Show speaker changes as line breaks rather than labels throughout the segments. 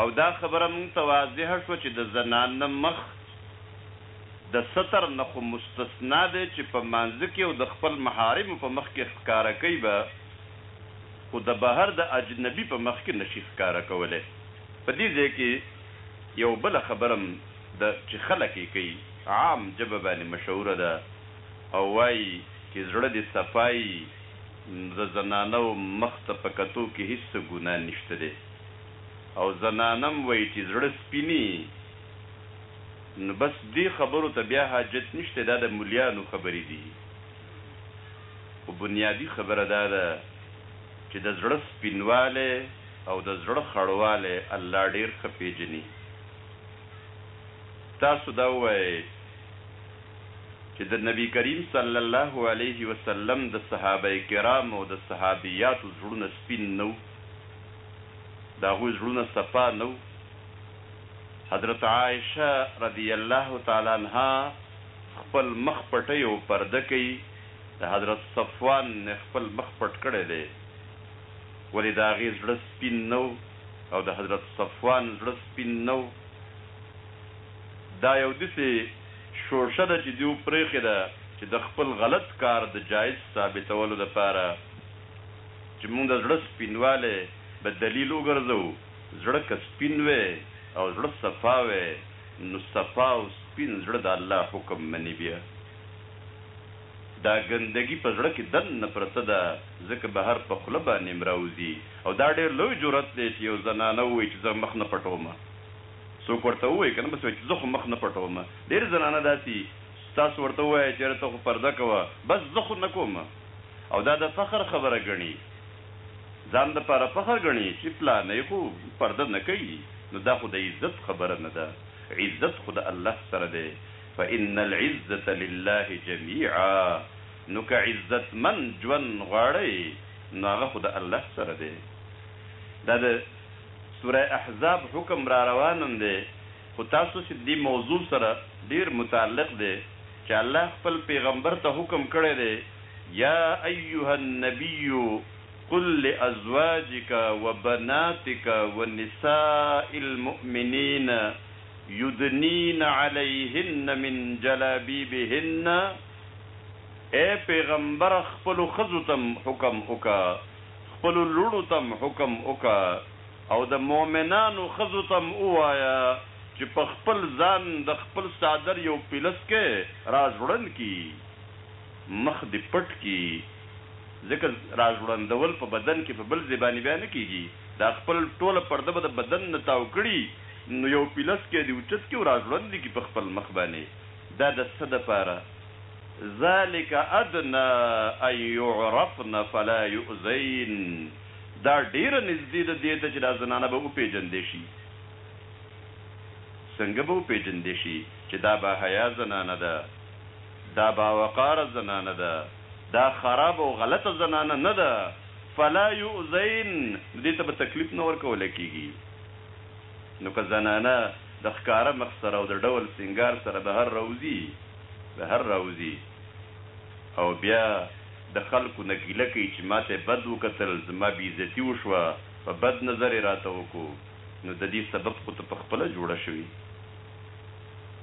او دا خبره موږ ته واضحه شوه چې د زنانه مخ د ستر نه خو مستثنی دی چې په مانځه کې او د خپل محارمو په مخ کې ښکاره کوي به خو د بهر د اجنبي په مخ کې نه شي ښکاره کولی. په دې ځای کې یوه بله خبره هم د چې خلک یې کوي عام ژبه باندې مشهوره ده او وايي چې زړه دې صفا يي د زنانه و مخ ته په کتو کې هیڅ څه ګناه نشته دی. او زنانم وایی چی زړه سپینی نو بس دی خبرو ته بیا حاجت نشته دا د مولیانو خبری دی خو بنیادی خبره دا ده چی د زړه سپینوالی او د زړه خړوالی الله ډیر ښه پیژنی تاسو دا ووایی چی د نبی کریم صلی الله علیه وسلم د صحابه کرامو او د صحابیاتو زړونه سپین نه وو؟ د هغوی زړونه صفا نه وو، حضرت عائشه رضی الله تعالی عنها خپل مخ پټی او پرده کوي، د حضرت صفوان نه خپل مخ پټ کړی دی، ولې د هغې زړه سپین نه وو او د حضرت صفوان زړه سپین نه وو، دا یو دسې شوشه ده چې دیو پرېښې ده چې د خپل غلط کار د جائز ثابتولو لپاره. چې موږ د زړه سپینوالی به دلیل وګرځوو، زړه که سپین وی او زړه صفا وی نو صفا او سپین زړه د الله حکم مني بیا دا ګندګي په زړه کې دننه پرته ده ځکه بهر په خوله باندې هم راوځي او دا ډیر لوی جرات دی چې یو زنانه ووایي چې زه مخ نه پټوم څوک ورته ووایي کنه بس وایي چې زه خو مخ نه پټوم ډیر زنانه داسي تاسو ورته ووایئ چې یاره ته خو پرده کوه بس زه خو نه کوم. او دا د فخر خبره ګڼي ځان د پاره فخر ګڼي چي پلانی خو پرده نه کوي نو دا خو د عزت خبره نه ده عزت خو د الله سره دی فان العزة لله جميعا نو که عزت من ژوند غواړی نو هغه خو د الله سره دی دا د سوره احزاب حکم را روانن دی. خو تاسو چې دې موضوع سره ډېر متعلق دی چې الله خپل پېغمبر ته حکم کړی دی، يا ايها النبي قل لأزواجک وبناتک ونساء المؤمنين يدنين عليهن من جلابيبهن، اې پېغمبره خپلو ښځو ته هم حکم وکړه، خپلو لوڼو ته هم حکم وکړه، او د مؤمنانو ښځو ته هم ووایه چې په خپل ځان د خپل څادر یو پیلسکی را ځوړند کړي، مخ دې پټ کړي، ځکه را ځوړندول په بدن کې په بل ځای باندې بیا نه کېږي، دا خپل ټوله پرده به د بدن نه تاو کړي، نو یو پیلسکی دې اوچت کړي او را ځوړند یې کړي په خپل مخ باندې، دا د څه لپاره؟ ذلک ادنی ان یعرفن فلا یؤذین. دا ډېره نږدې ده دې ته چې دا زنانه به وپېژندې شي. څنګه به وپېژندې شي چې دا با حیا زنانه ده، دا با وقاره زنانه ده، دا خرابه او غلطه زنانه نه ده، فلا یؤذین، نو دې ته به تکلیف نه ورکول کېږي. نو که زنانه د ښکاره مخ سره او د ډول سینګار سره بهر راوځي، بهر راوځي او بیا. د خلکو نه ګیله کوي چې ماته بد وکتل، زما بې عزتي وشوه، په بد نظر یې راته وکړو، نو ددې سبب خو ته په خپله جوړه شوې.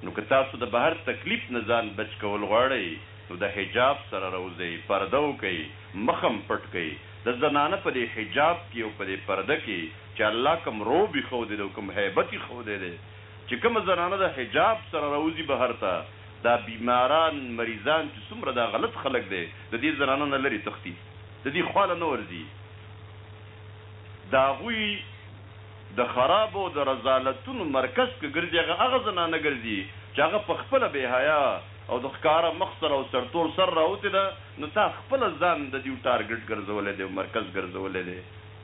نو که تاسو د بهر تکلیف نه ځان بچ کول غواړئ، نو د حجاب سره راوځئ، پرده وکړئ، مخ هم پټ کړئ، د زنانه په دې حجاب کې او په دې پرده کې چې الله کوم رعب ایښودی دی او کوم هیبت ایښودی دی، چې کومه زنانه د حجاب سره راوځي بهر ته، دا بیماران مریضان چې څومره دا غلط خلک دی د دې زنانو نه لرې تښتي د دې خواله نه ورځي د هغوی د خرابو د رزالتونو مرکز که ګرځي هغه هغه زنانه ګرځي چې هغه په خپله بې حیا او د ښکاره مخ سره او سرتور سر راوتې ده نو تا خپله ځان د دیو ټارګټ ګرځولی دی او مرکز ګرځولی دی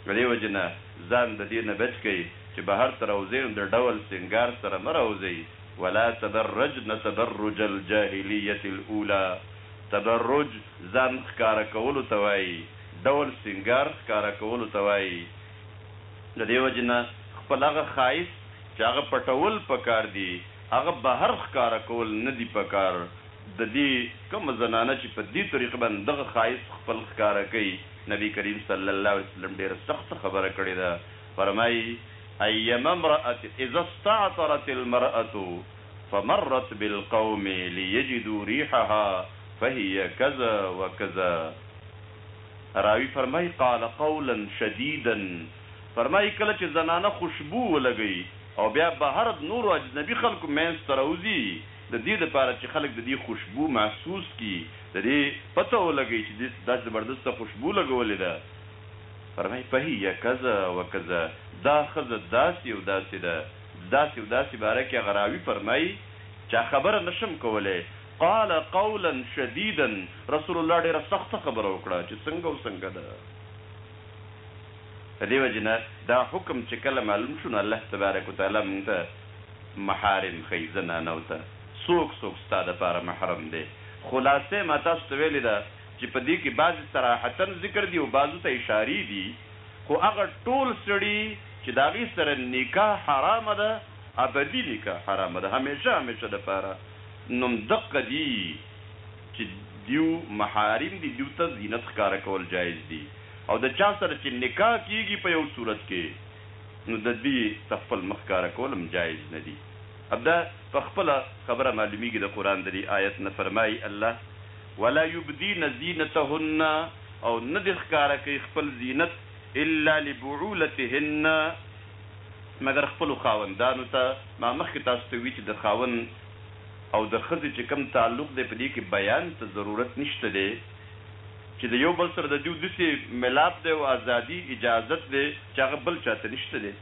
له دې وجې نه ځان د دې نه بچ کړئ چې بهر ته راوځئ نو د ډول سینګار سره مه راوځئ ولا تبرجن تبرج الجاهلية الاولى تبرج ځان ښکاره کولو ته وايي، ډول سينګار ښکاره کولو ته وايي، د دې وجې نه خپل هغه ښايست چې هغه پټول پکار دي هغه بهر ښکاره کول نه دي پکار، د دې کومه زنانه چې په دې طريقه باندې دغه ښايست خپل ښکاره کوي نبي کريم صلی الله عليه وسلم ډېره سخته خبره کړې ده. فرمائی، ایما امرأة اذا استعطرت المرأة فمرت بالقوم لیجدوا ریحها فهی کذا وکذا راوی فرمائی، قال قولا شدیدا فرمائی، کله چې زنانه خوشبو ولګوي او بیا بهرد نورو اجنبی خلکو مینځ ته راوځي ددې لپاره چې خلک ددې خوشبو محسوس کړي ددې پته ولګوي چې دې داسې زبردسته خوشبو لګولې ده. فرمايي، فهي کذا و کذا، دا ښځه داسې او داسې ده، د داسې او داسې باره کې هغه راوي فرمايي، چا خبره نه شم کولی، قال قولا شديدا، رسول الله ډېره سخته خبره وکړه چې څنګه او څنګه ده، له دې وجې نه دا حکم چې کله معلوم شو نو الله تبارک وتعالی مونږ ته محارم ښيي، زنانو ته، څوک څوک ستا دپاره محرم دی، خلاصه ما تاسو ته ويلې ده. چې په دې کې بعضې صراحتاً ذکر دي او بعضو ته اشارې دي، خو هغه ټول سړي چې د هغې سره نکاح حرامه ده، ابدي نکاح حرامه ده، همېشه همېشه لپاره، نو همدقه دي چې دیو محارم دي، دیو ته زینت ښکاره کول جایز دي او د چا سره چې نکاح کېږي په یو صورت کې، نو د دې ته خپل مخ ښکاره کول هم جایز نه دي. همدا په خپله خبره معلومېږي د قرآن د دې آیت نه، فرمايي الله. ولا یبدین زینتهن او نه دې ښکاره کوي خپل زینت الا لبعولتهن مګر خپلو خاوندانو ته، ما مخکې تاسو ته وي چې د خاوند او د ښځې چې کوم تعلق دی په دې کې بیان ته ضرورت نشته دی چې د یو بل سره د دیو دسې ملاپ دی او ازادي، اجازت، دی چې هغه بل چاته نشته دی.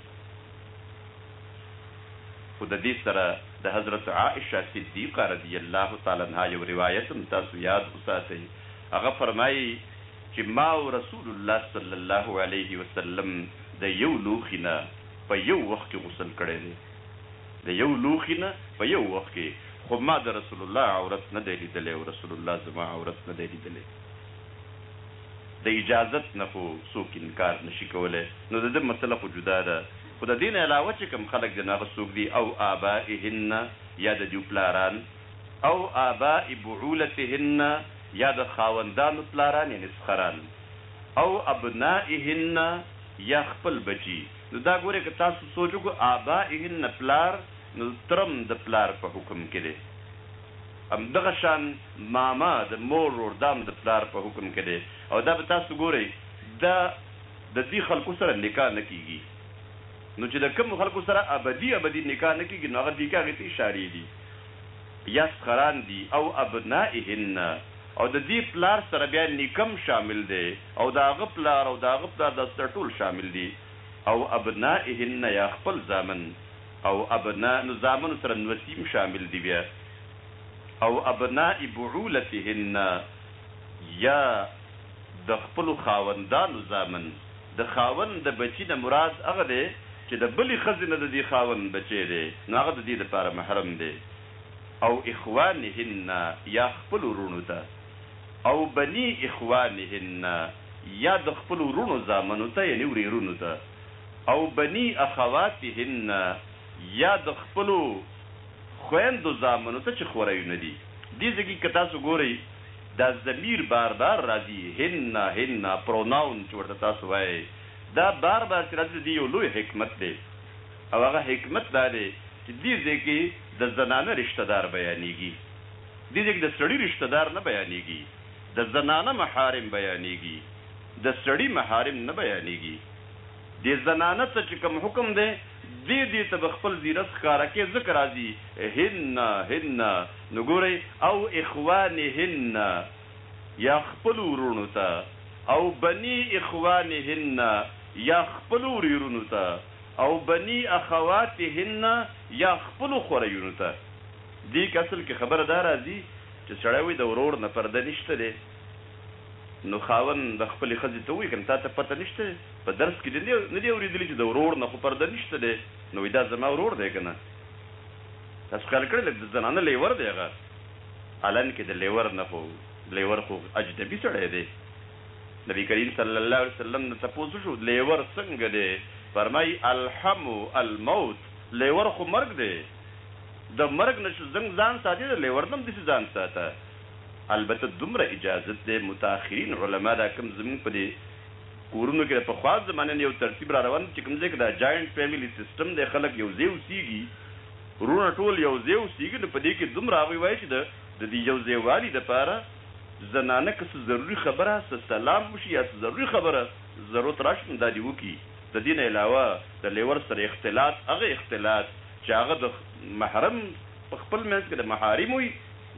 خو د دې سره د حضرت عائشه صدیقه رضی الله تعالی عنها یو روایت هم تاسو یاد وساتئ، هغه فرمايي چې ما او رسول الله صلی الله علیه وسلم د یو لوښي نه په یو وخت کې غسل کړی دی، د یو لوښي نه په یو وخت کې، خو ما د رسول الله عورت نه دی لیدلی او رسول الله زما عورت نه دی لیدلی. د اجازت نه خو څوک انکار نه شي کولی، نو د ده مسله خو جدا ده. خو د دې نه علاوه چې کوم خلک دې نو هغه څوک دي او آبائهن یا د دیو پلاران او آباء بعولتهن یا د خاوندانو پلاران یعنې سخران او ابنائهن یا خپل بچي نو دا ګورئ که تاسو سوچ وکړو آبائهن پلار نو تر هم د پلار په حکم کې دی هم دغه شان ماما د مور ورور دا هم د پلار په حکم کې دی او دا به تاسو ګورئ دا ددی خلکو سره نکاح نه کیږی نو چی د کومو خلکو سره ابدی ابدی نکاح نه کیږی نو هغه دی که هغی ته اشاری دی یا سخران دی او ابنائهن او ددی پلار سره بیا نیکه هم شامل دی او د هغه پلار او د هغه پلار دا سره ټول شامل دی او ابنائهن یا خپل زامن او ابناء نو زامنو سره نوسی هم شامل دی بیا او ابناء بعولتهن یا د خپلو خاوندانو زامن، د خاوند د بچي نه مراد هغه دی چې د بلې ښځې نه د دې خاوند بچی دی، نو هغه د دې لپاره محرم دی، او اخوانهن یا خپلو وروڼو ته، او بني اخوانهن یا د خپلو وروڼو زامنو ته، یعنې ورېرونو ته، او بني اخواتهن یا د خپلو خویندو زامنو ته چې خورئیونه دي. دې ځای کې که تاسو ګورئ. دا ضمیر بار بار راځي هننا هننا پروناون چې ورته تاسو وایئ دا بار بار چې راځي د دې یو لوی حکمت دی او هغه حکمت دا دی چې دې ځای کې د زنانه رشته دار بیانیږي دې ځای کې د سړي رشته دار نه بیانیږي د زنانه محارم بیانیږي د سړي محارم نه بیانیږي. دې زنانه ته چې کوم حکم دی دې دې ته به خپل زيرس ښکاره کې ځکه راځي هن هن نو ګورئ او اخوانهن يا خپلو وروڼو ته او بني اخوانهن يا خپلو وريرونو ته او بني اخواتهن يا خپلو خوريونو ته دې کې اصل کې خبره دا راځي چې سړی وي د ورور نه پرده نشته دی. نو خاوند خپلې ښځې ته ووایي، کنه تا ته پته نشته، په درس کې دې نه دي اورېدلي چې د ورور نه خو پرده نشته دی، نو وایي دا زما ورور دی کنه، تاسو خیال کړی لکه د زنانه لېور دی هغه، حالانکه د لېور نه خو، لېور خو اجنبي سړی دی، نبي کریم صلی الله علیه وسلم نه تپوس وشو، لېور څنګه دی؟ فرمایي، الحمو الموت، لېور خو مرګ دی، د مرګ نه ځان ساتي، د لېور نه هم داسې ځان ساته. البته دومره اجازت دی متاخرین علماء دا کوم زمونږ په دې کورونو کې د پخوا زمانې نه یو ترتیب را روان دی چې کوم ځای کې دا جاینټ فیملی سیستم دی خلک یو ځای اوسیږي وروڼه ټول یو ځای اوسیږي نو په دې کې دومره هغوی وایي چې د د دې یو ځای والي لپاره زنانه که څه ضروري خبره څه سلام وشي یا څه ضروري خبره ضرورت راشي نو دا دې وکړي د دې نه علاوه د لیور سره اختلاط هغه اختلاط چې هغه د محرم په خپل منځ کې د محارمو وي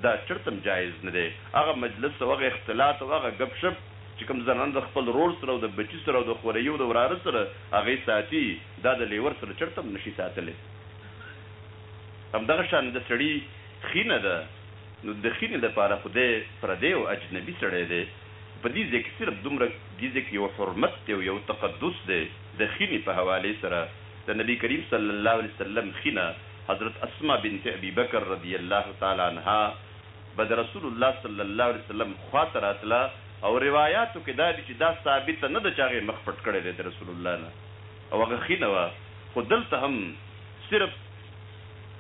دا چرته هم جائز نه دی. هغه مجلس او هغه اختلاط او هغه ګپ شپ چې کوم زنانه د خپل رور سره او د بچي سره او د خوريي او د وراره سره هغه ساتي دا د لېور سره چرته هم نه شي ساتلی. هم دغه شان د سړي خينه ده نو د خينې د پاره خو دی پردی او اجنبي سړی دی خو په دې ځای کې صرف دومره دې ځای کې يو حرمت دی او يو تقدس دی د خينې په حوالې سره د نبي کريم صلی الله عليه وسلم خينه حضرت اسماء بنت ابي بکر رضي الله تعالی عنها به د رسول الله صلی الله عليه وسلم خوا ته راتله او رواياتو کښې دا دي چې دا ثابته نه ده چې هغې مخ پټ کړې دی د رسول الله نه او هغه ښينه وه خو دلته هم صرف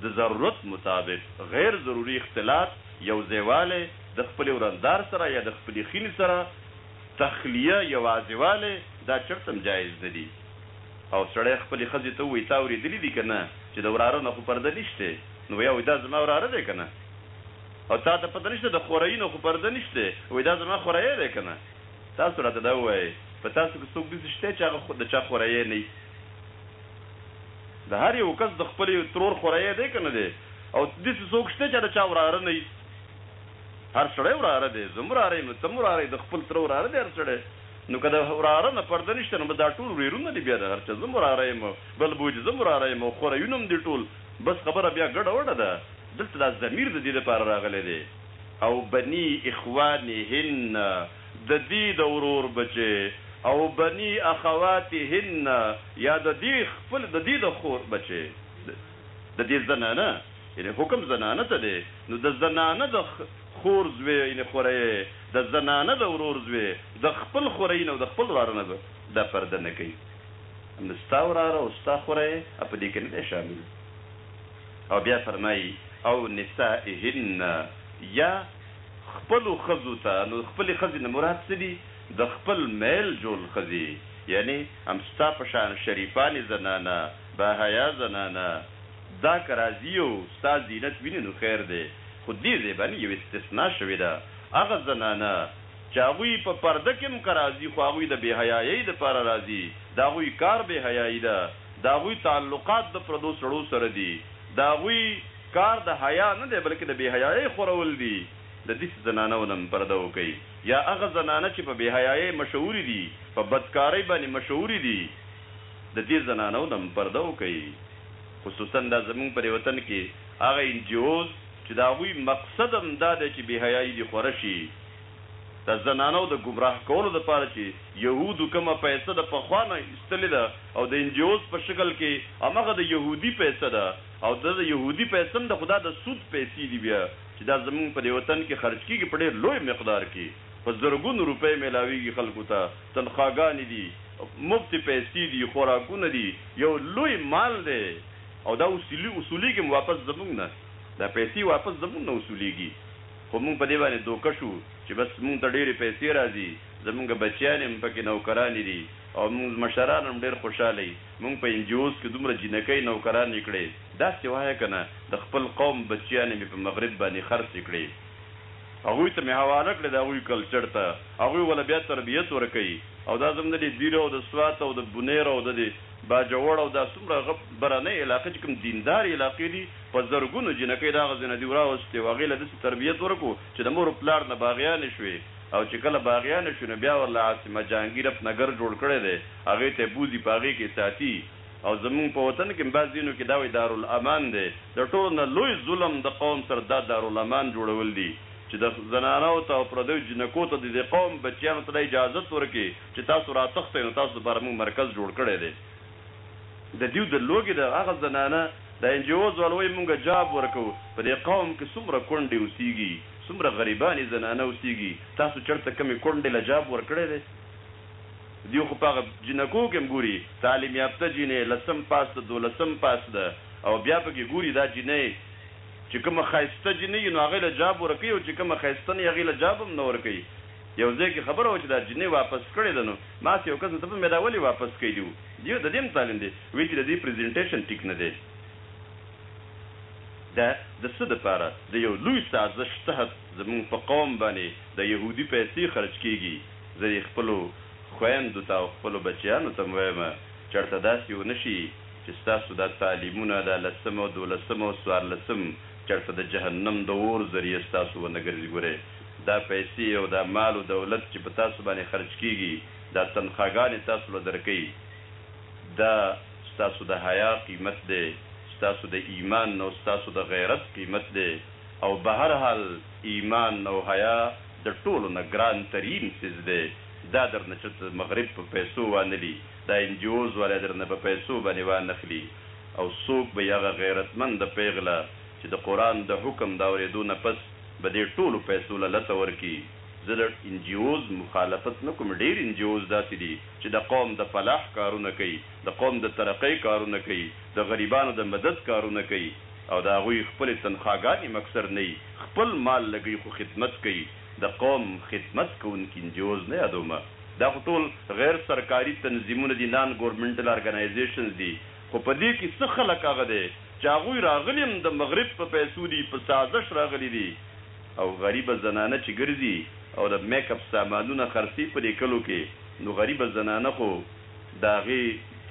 د ضرورت مطابق غير ضروري اختلاط يو ځای والی د خپلې ورندار سره يا د خپلې ښينې سره تخليه يواځې والی دا چرته هم جائز نه دي. او سړی خپلې ښځې ته ووایي، تا اورېدلي دي که نه چې د وراره نه خو پرده نشته؟ نو ویا وایي، دا زما وراره دی که نه؟ او تا ته پته نشته د خوريي نه خو پرده نشته؟ وایي، دا زما خوريی دی که نه؟ تاسو راته دا ووایئ، په تاسو کې څوک داسې شته چې هغه د چا خوريی نه وي؟ د هر یوه کس د خپل ترور خوريی دی که نه دی؟ او داسې څوک شته چې د چا وراره نه وي؟ هر سړی وراره دی، زه هم وراره یم، نو ته هم وراره یې، د خپل تره وراره دی هر سړی. نو که د وراره نه پرده نشته نو بس دا ټول ورېرونه دي بیا د هر چا زه هم وراره یم او بل بوی دي زه هم وراره یم او خوريونه هم دي ټول بس خبره بیا ګډه وډه ده دلته دا ضمیر د دې لپاره راغلی دی او بنی اخوانهن د دې د ورور بچی او بنی اخواتهن یا د دې خپل د دې د خور بچی د دې زنانه یعنی حکم زنانه ته دی نو د زنانه د خور زوی یعنی خوريی د زنانه د ورور زوی د خپل خوريی نه او د خپل وراره نه به دا پرده نه کوي نو ستا وراره او ستا خوريی په دې کې نه دی شامل او بیا فرمايي او نسائهن یا خپلو ښځو ته نو خپلې ښځې نه مراد څه دي د خپل میل جول ښځې یعنی هم ستا په شان شریفانې زنانه باحیا زنانه دا که راځي او ستا زینت ویني نو خیر دی، خو دې ځای باندې یو استثنا شوې ده، هغه زنانه چې هغوی په پرده کې هم که راځي خو هغوی د بې حیایۍ لپاره راځي، د هغوی کار بې حیایي ده، د هغوی تعلقات د پردو سړو سره دي، د هغوی کار د حیا نه دی بلکې د بې حیایۍ خورول دي، د داسې زنانو نه هم پرده وکړئ، یا هغه زنانه چې په بې حیایۍ مشهورې دي، په بدکارۍ باندې مشهورې دي، د دې زنانو نه هم پرده وکړئ. خصوصاً دا زموږ په دې وطن کې هغه ان جي اوز چې د هغوی مقصد هم دا دی چې بې حیايي دې خوره شي، د زنانو د ګمراه کولو لپاره چې یهودو کومه پیسه د پخوا نه ایستلې ده او د ان جي اوز په شکل کې هماغه د یهودي پیسه ده او دا د یهودي پیسه هم ده خو دا د سود پیسې دي بیا چې دا زموږ په دې وطن کې خرچ کېږي په ډېر لوی مقدار کې په زرګونو روپۍ مېلاوېږي خلکو ته تنخواګانې دي، مفتې پیسې دي، خوراکونه دي، یو لوی مال دی او دا وصولیږي هم واپس زموږ نه، دا پیسې واپس زموږ نه وصولیږي، خو موږ په دې باندې دوکه شو چې بس موږ ته ډېرې پیسې راځي، زموږ بچیان هم په کې نوکرانې دي او موږ مشران هم ډېر خوشحاله یي، موږ په این جي اوز کې دومره جینکۍ نوکرانې کړې، داسې وایه کنه د خپل قوم بچیانې مې په مغرب باندې خرڅې کړې. هغوی ته مې حواله کړې د هغوی کلچر ته هغوی وله بیا تربیت ورکوي او دا زموږ ددې دیر او د سوات او د بونیر او ددې باجوړ او دا څومره هغه برنۍ علاقې چې کوم دیندارې علاقې دي په زرګونو جینکۍ د هغه ځای نه دي وراوستې او هغې له داسې تربیت ورکړو چې د مور او پلار نه باغیانې شوې او چې کله باغیانې شوې نو بیا ورله عاصمه جهانګیر اپنګر جوړ کړی دی هغې ته بوځي په هغې کې ساتي او زمونږ په وطن کې بعض ځینو کې دا وایي دارالامان دی د ټولو نه لوی ظلم د قوم سره دا دارالامان جوړول دي چې د زنانو ته او پردیو جینکو ته ددې قوم بچیانو ته دا اجازت ورکړي چې تاسو راتښتئ نو تاسو لپاره مونږ مرکز جوړ کړی دی ددیو د لوږې د هغه زنانه د این جی اوز والو وایي مونږ جاب ورکوو په دې قوم کې څومره کونډې اوسیږي څومره غریبانې زنانه اوسیږي تاسو چرته کومې کونډې له جاب ورکړی دی. دی خو په هغه جینکو کې هم ګوري تعلیم یافته جینې لسم پاس ده دولسم پاس ده او بیا پکې ګوري دا جینۍ چې کومه ښایسته جینۍ وي نو هغې له جاب ورکوي او چې کومه ښایسته نه وي هغې له جاب هم نه ورکوي یو ځای کې خبره وه چې دا جینۍ واپس کړې ده نو ما سره یو کس وتپه مې دا ولې واپس کړې دي وي ددې هم تعلیم دی وي چې ددې پریزنټیشن ټیک نه دی دا د څه دپاره د یو لوی سازش تحت زموږ په قوم باندې د یهودي پیسې خرچ کیږي. زه یې خپلو خویندو ته او خپلو بچیانو ته هم وایم، چړته داسې ونه شي چې ستاسو دا تعلیمونه، دا لسم او دولسم او څوارلسم، چړته د جهنم د اور ذریعه ستاسو ونه ګرځي، ګورئ! دا پیسې او دا مال و دولت چې په تاسو باندې خرچ کېږي، دا تنخواګانې تاسو له درکوي، دا ستاسو د حیا قیمت دی، ستاسو د ایمان او ستاسو د غیرت قیمت دی او بهرحال ایمان او حیا، د ټولو نه ګران ترین څیز دی دا درنه چه ته مغرب په پیسو وانلی دا ان جی اوز والی درنه په پیسو باندی وانخلی او سوک به یی هغه غیرت مند پیغله چه د قران د حکم د اوریدو نه پس به دی ټولو پیسو له لسه ورکی زه د ان جی اوز مخالفت نه کوم ډیر ان جی اوز داسی دی چه د قوم د فلاح کارونه کوی د قوم د ترقی کارونه کوی د غریبانو د مدد کارونه کوی او د هغوی خپلې تنخواګانې مکثر نه یی خپل مال لګی خو خدمت کوي د قوم خدمت کوونکي انجیوز نه یادوم دا خو ټول غیر سرکاري تنظیمونه دي نان ګورنمنټل ارګنایزیشنز دي خو په دې کې څه خلک هغه دی چې هغوی راغلي هم د مغرب په پیسو دي په سازش راغلي دي او غریبه زنانه چې ګرځي او د میک اپ سامانونه خرڅوي په دې کلو کې نو غریبه زنانه خو د هغې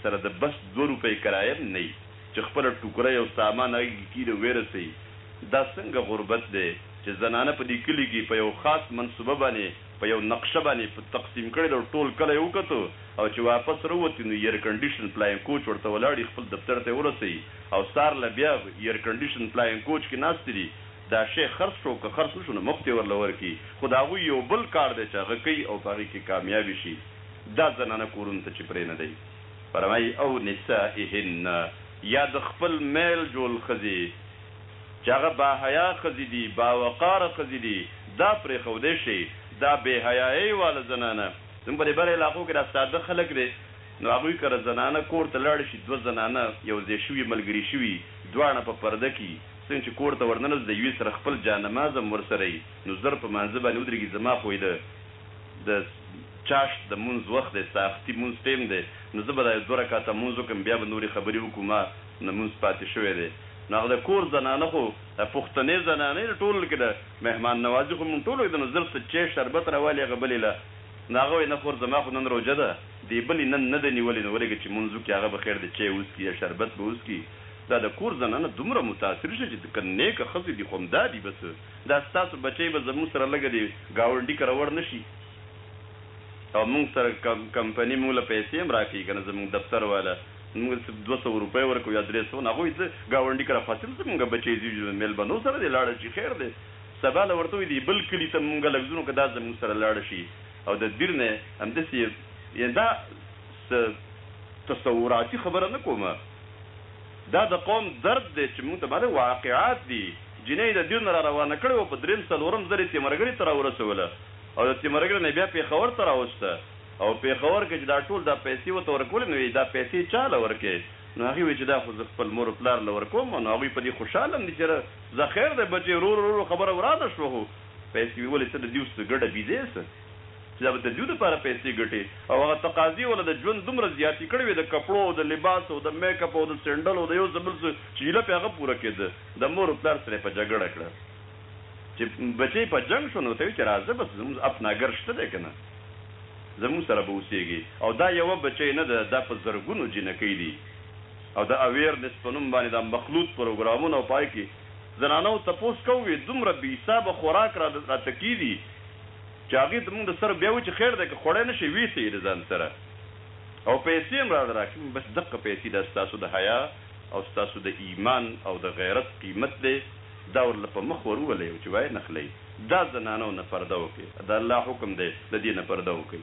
سره د بس دوه روپۍ کرایه هم نه وي. چې خپله ټوکرۍ او سامان هغې کې کېني او ویې رسوي، دا څنګه غربت دی چې زنانه په دې کلي کې په یو خاص منصوبه باندې په یو نقشه باندې په تقسیم کړې ده او ټول کلی یې وکتو او چې واپس راووتې نو ایرکنډیشن فلاینګ کوچ ورته ولاړ دي خپل دفتر ته یې ورسوي او سهار له بیا ایرکنډیشن فلاینګ کوچ کې ناست دي دا شی خرڅ شو که خرڅ نه شو نو مفت یې ورله ورکړي خو د هغوی یو بل کار دی چې هغه کوي او په هغې کې کامیابې شي دا زنانه کورونو ته چې پرېنږدي. فرمايي، او نسائهن يا د خپل ميل جول ښځې چې هغه باحيا ښځې دي، باوقاره ښځې دي، دا پرېښودی شي، دا بې حيايۍ واله زنانه. زموږ په دې بر علاقو کې دا ساده خلک دی، نو هغوی کره زنانه کور ته لاړه شي، دوه زنانه يو ځای شوي، ملګري شوي، دواړه په پرده کې، څنګه چې کور ته ورننوځي، د يوې سره خپل جانماز هم ورسره وي، نو زر په مانځه باندې ودرېږي، زما خويله د چاشت د مونځ وخت دی ساختي مونځ ټيم دی نو زه به دا يو دوه رکعته مونځ وکړم بيا به نورې خبرې وکړو ما نه مونځ پاتې شوی دی نو هغه د کور زنانه خو دا پښتنې زنانه دي ټول کې د مهمان نوازي خو مونږ ټولو کې ده نو زر څه چای شربت راوالي هغه بلې له نو هغه وایي نه خور زما خو نن روژه ده دې بلې نن نه ده نيولې نو ورېږه چې مونځ وکړي هغه به خير دی چای وڅکي يا شربت به وڅکي دا د کور زنانه دومره متاثر شي چې که نيکه ښځې دي خو همدا دي بس. دا ستاسو بچی به زموږ سره لږه دی ګاونډی کره وړ نشی او موږ سره کمپنی موږ له پیسی هم راکوی کنه زموږ دفتر والا موږ ته دوه سوه روپی ورکوی یا دری سوه نو هغوی ته ګاونډی کره خو تل زموږ بچی ځی میلمنو سره دی لاړه چی خیر دی سبا له ورته وی دی بل کلی ته موږ لږ ځو نو که دا زموږ سره لاړه شی او د دیر نه همدسی یعنی دا څه تصوراتی خبره نه کوم دا د قوم درد دی چی موږ ته معلوم واقعات دی. جینۍ د دیو نه را روانه کړه او په دریم څلورم ځل یې تیمرګړی ته راورسوله او د تیمرګړی نه بیا پیښور ته راوسته او پیښور کې چې دا ټول دا پیسې ورته ورکولې نو ویې دا پیسې چا له ورکړې نو هغې ویې چې دا خو زه خپل مور او پلار له ورکوم نو هغوی په دې خوشحاله هم دي چې زه خیر دی بچې ورو ورو خبره ورانه شوه خو پیسې ویې ولې ته د دیو څه ګډه بیزې څه یا به د دوی لپاره پیسې ګټې او هغه تقاضې ولا د ژوند دومره زیاتې کړې وې د کپړو او د لباس او د میک اپ او د سینډلو او د یو څه بل څه چې هیله پرې هغه پوره کېده د مور او پلار سره یې په جګړه کړه چې بچی په جنګ شو نو ورته وې چې راځه بس زموږ اپناګر شته دی که نه زموږ سره به اوسېږې او دا یوه بچی نه ده دا په زرګونو جینکۍ دي او د اویرنس په نوم باندې دا مخلوط پروګرامونه او په هغه کې زنانو تپوس کوو وې دومره بې حسابه خوراک راته کېدي چې هغې ته موږ د سره بیا وې چې خیر دی که خوړی نه شې وېسه یې د ځان سره او پیسې هم راله راکړې موږ بس دقه پیسې دا ستاسو د حیا او ستاسو د ایمان او د غیرت قیمت دی دا ورله په مخ ور وولئ او چې وایې نخلئ دا زنانو نه پرده وکړئ دا الله حکم دی له دې نه پرده وکړئ.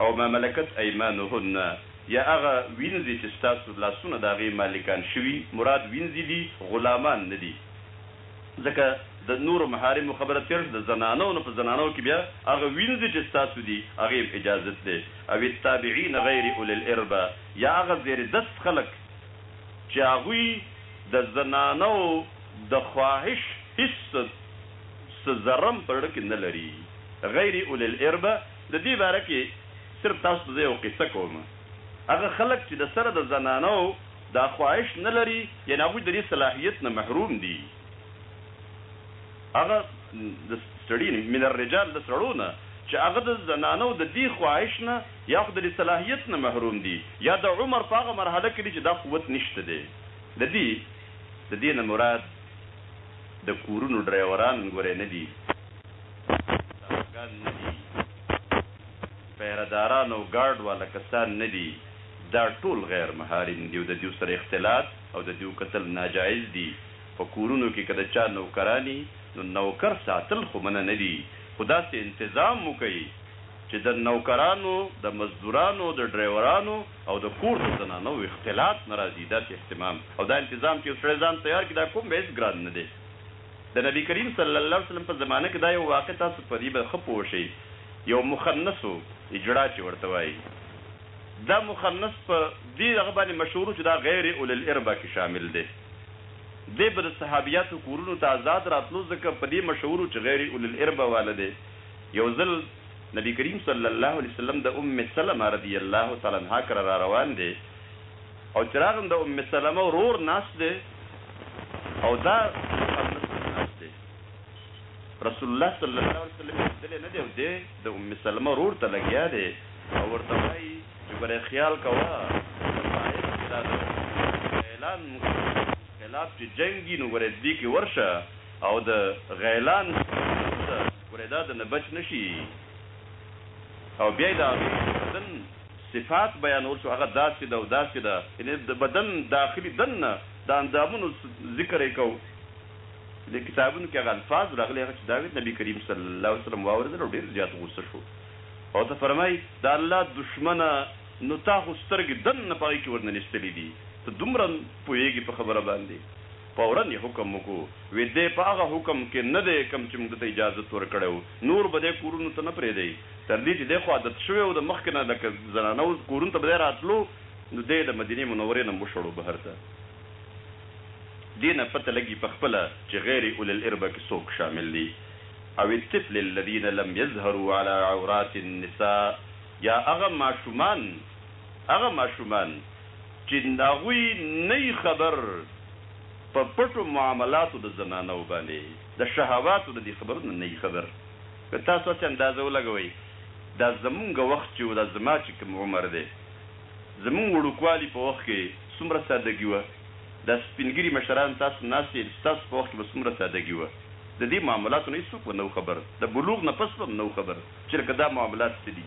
او ما ملکت ایمانهن یا هغه وینځې چې ستاسو لاسونه د هغې مالکان شوي، مراد وینځې دي، غلامان نه دي، ځکه د نورو محارمو خبره تېره شوه، د زنانو نو په زنانو کې بیا هغه وینځې چې ستاسو دي هغې هم اجازت دی، او التابعین غیر اولی الاربا یا هغه زیر دست خلک چې هغوی د زنانو د خواهش هیڅ. څه ذره هم په زړه کې نه لري غیر اولی الاربه د دې باره کې صرف تاسو ته زه یوه قصه کوم هغه خلک چې د سره د زنانو دا خواهش نه لري یعنې هغوی د دې صلاحیت نه محروم دي هغه د سړي یعنې من الرجال د سړو نه چې هغه د زنانو د دې خواهش نه یا خو د دې صلاحیت نه محروم دي یا د عمر په هغه مرحله کې دي چې دا قوت نشته دی د دې د دې نه مراد د کورونو ډرایوران ګورې نه دي، څراغګان نه دي، پهره داران او ګارډ واله کسان نه دي، دا ټول غیر محارم دي او د دیو سره اختلاط او د دیو کتل ناجایز دي، په کورونو کې که د چا نوکران یي نو نوکر ساتل خو منع نه دي خو داسې انتظام وکړئ چې د نوکرانو، د مزدورانو، د ډرایورانو. او د کور د زنانو اختلاط نه راځي داسې اهتمام او دا انتظام چې یو سړی ځان تیار کړي دا کوم بیس ګراند نه دی د نبي کریم صلی الله علیه وسلم په زمانه کې دا یو واقع تاسو په دې به ښه پوه شئ یو مخنث و اجړا چې ورته وایي دا مخنث په دې هغه باندې مشهور و چې دا غیر اول الاربه کې شامل دی دی به د صحابیاتو کورونو ته ازاد راتلو ځکه په دې مشهور و چې غیر اول الاربه واله دی یو ځل نبي کريم صلی الله عليه وسلم د ام سلمه رضي الله تعالی عنها کره راروان دی او چې راغلم د ام سلمه ورور ناست دی او دا ناست دی رسول الله صلی الله عليه وسلم لیدلی نه دی او دی د ام سلمه ورور ته لګیا دی او ورته وایي چې ګوره خیال کوه غیلان خلاف چې جنګي نو ګوره دې کې ورشه او د غیلان ولې دا د نه بچ نه شي او بیا یې د هغه د بدن صفات بیانول چې هغه داسې ده او داسې ده، یعنې د بدن داخلي دننه د اندامونو ذکر یې کاوه چې د کتابونو کې هغه الفاظ راغلي هغه چې دا ویل نبي کریم صلی الله علیه وسلم واورېدل او ډېر زیات غوسه شو او ورته فرمایي د الله دښمنه نو تا خو سترګې دننه په هغې کې ورننیستلې دي ته دومره پوهېږې په خبره باندې فوراً یې حکم وکړو وي دی په هغه حکم کې نه دی کوم چې موږ ده ته اجازت ورکړی وو نور به دی کورونو ته نه پرېدی تر دې چې دی خو عادت شوی وو د مخکې نه لکه زنانه وو کورونو ته به دی راتلو نو دی د مدینې منورې نه مشړو بهر ته دې نه پته لګي په خپله چې غیر اولی الاربه کې څوک شامل دي او الطفل الذین لم یظهروا علی عورات النساء یا هغه ماشومان هغه ماشومان چی هغوی نه یی خبر په پټو معاملاتو د زنانه وو باندی د شهواتو د دی خبرو نه نه یی خبر که تاسو هسی اندازه ولګوئ دا زمونږ وخت چی وو دا زما چی کوم عمر دی زمونږ وړوکوالی په وخت کی څومره سادګی وه دا سپین ږیری مشران تاسو ناست یی ستاسو په وخت کی به څومره سادګی وه د دی معاملاتو نه هیڅوک به نه وو خبر د بلوغ نه پس به هم نه وو خبر چی لکه دا معاملات څه دی.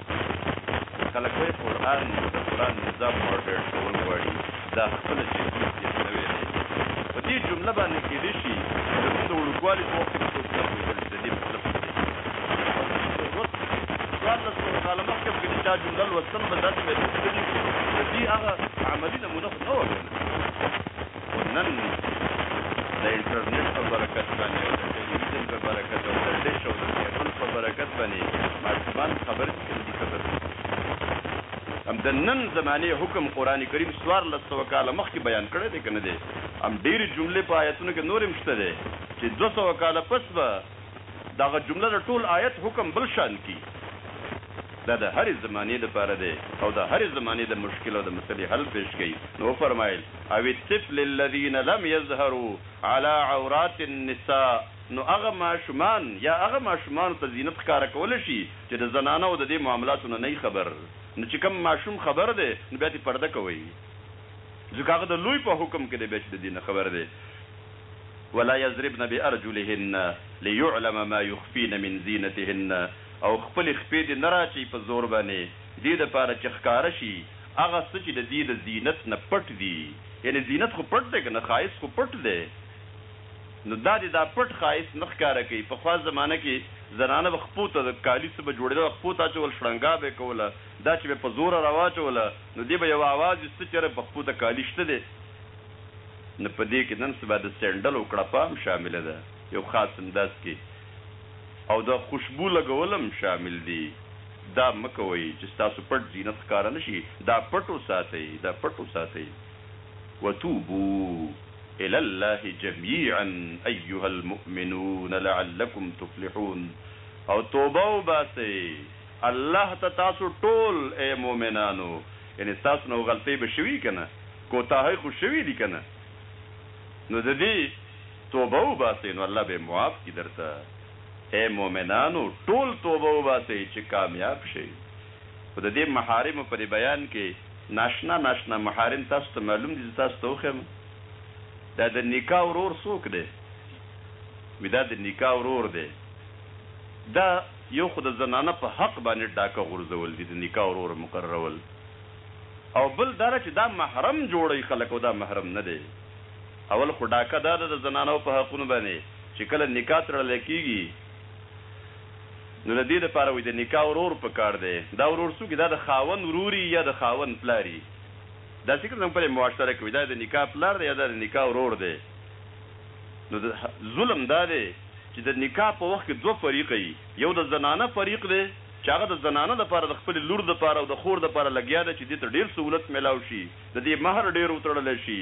خلک وایي قرآن د قرآن نظام مارډر کول غواړي، دا خپله جدي هیڅ نه ویلی. په دې جمله باندې کیدای شي زموږ د وړوکوالي په وخت کې به څوک نه پوهیدل چې د دې مطلب څه دی. څوارلس سوه کاله مخکې هم که د چا جمله لوستل به داسې به یې لوستلي وي، د دې هغه عملي نمونه خو نه وه که نه؟ نن د انټرنیټ په برکت باندې او د ټلویزیون په برکت او د ډش او د کیبل په برکت باندې ماشومان خبر دي که دي خبر دي هم د نن زمانه حکم قران کریم سوار لسو کال مخکې بیان کړی دی کنه دی هم ډېری جملې په آیتونو کې نور هم شته دی چې 200 کال پس به دغه جمله د ټول آیت حکم بل شان کی دا د هرې زمانې لپاره دی او د هرې زمانې د مشکل او د مسلې حل پیش کوي نو فرمایل او الطفل الذين لم يظهروا على عورات النساء نو هغه ماشومان يا هغه ماشومانو ته زينت ښکاره کول شي چې د زنانو د دې معاملاتو نه نه وي خبر نو چې کوم ماشوم خبر دی نو بيا ترې پرده کوئ ځکه هغه د لوی په حکم کې دی بيا چې د دې نه خبر دی ولا يضربن بأرجلهن ليعلم ما يخفين من زينتهن او خپلې خپې دې نه راچوي په زور باندې دې لپاره چې ښکاره شي هغه څه چې د دې له زینت نه پټ دي، یعنې زینت خو پټ دی که نه، ښایست خو پټ دی، نو دا دې دا پټ ښایست نه ښکاره کوي، پخوا زمانه کې زنانه به خپو ته د کالي څه به جوړېدل خپو ته اچول، شړنګا به یې کوله، دا چې به یې په زوره راواچوله، نو دې به یو اواز ویسته چې یاره په خپو ته کالي شته دی، نو په دې کې نن سبا د سینډل او کړپا هم شامله ده، یو خاص انداز کې او د خوشبو لګول هم شامل دي. دا مه کوئ چې ستاسو پټ زینت ښکاره نه شي، دا پټ وساتئ، دا پټ وساتئ. وتوبو الی الله جمیعا ایها المؤمنون لعلکم تفلحون او توبه وباسئ الله ته تاسو ټول ای مؤمنانو، یعنې ستاسو نه خو غلطۍ به شوي که نه، کوتاهۍ خو شوي دي که نه، نو د دې توبه وباسئ نو الله به یې معاف کړي درته. اې مؤمنانو! ټول توبه وباسئ چې کامیاب شئ. خو د دې محارمو په دې بیان کې ناشنا ناشنا محارم تاسو ته معلوم دي، زه تاسو ته وښیم دا د نکاح ورور څوک دی؟ وي دا د نکاح ورور دی. دا یو خو د زنانه په حق باندې ډاکه غورځول دي، د نکاح ورور مقررول او بل دا چې دا محرم جوړوي خلک او دا محرم نه دی. اول خو ډاکه دا ده د زنانو په حقونو باندې چې کله نکاح تړلی کېږي نو د دې لپاره وایي د نکاح ورور په کار دی. دا ورور څوک وي؟ دا د خاوند ورور وي یا د خاوند پلار وي. داسې که نه زموږ په معاشره کې وایي دا د نکاح پلار دی یا دا د نکاح ورور دی. نو د ظلم دا دی چې د نکاح په وخت کې دوه فریقه وي. یو د زنانه فریق دی چې هغه د زنانه لپاره د خپلې لور لپاره او د خور لپاره لګیا دی چې دې ته ډېر سهولت مېلاو شي، د دې مهر ډېر وتړلی شي،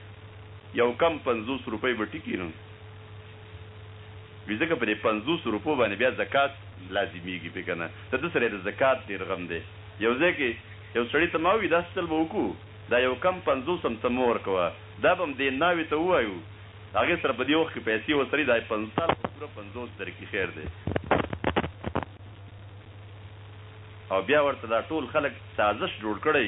یو کم پنځوس روپۍ به ټیکې نه وي ځکه په دې پنځوسو روپو باندې بیا زکات لازمیږي پې کنه د ده سره یې د زکات ډیر غم دی یو ځای کې یو سړي ته ما ووي داسې چل به وکړو دا یو کم پنځوس هم ته مه ورکوه دا به هم دې ناوې ته ووایو هغې سره په دې وخت کې پیسې وسري دا پنځوس تاله به پوره پنځوس درکړي خیر دی او بیا ورته دا ټول خلک سازش جوړ کړی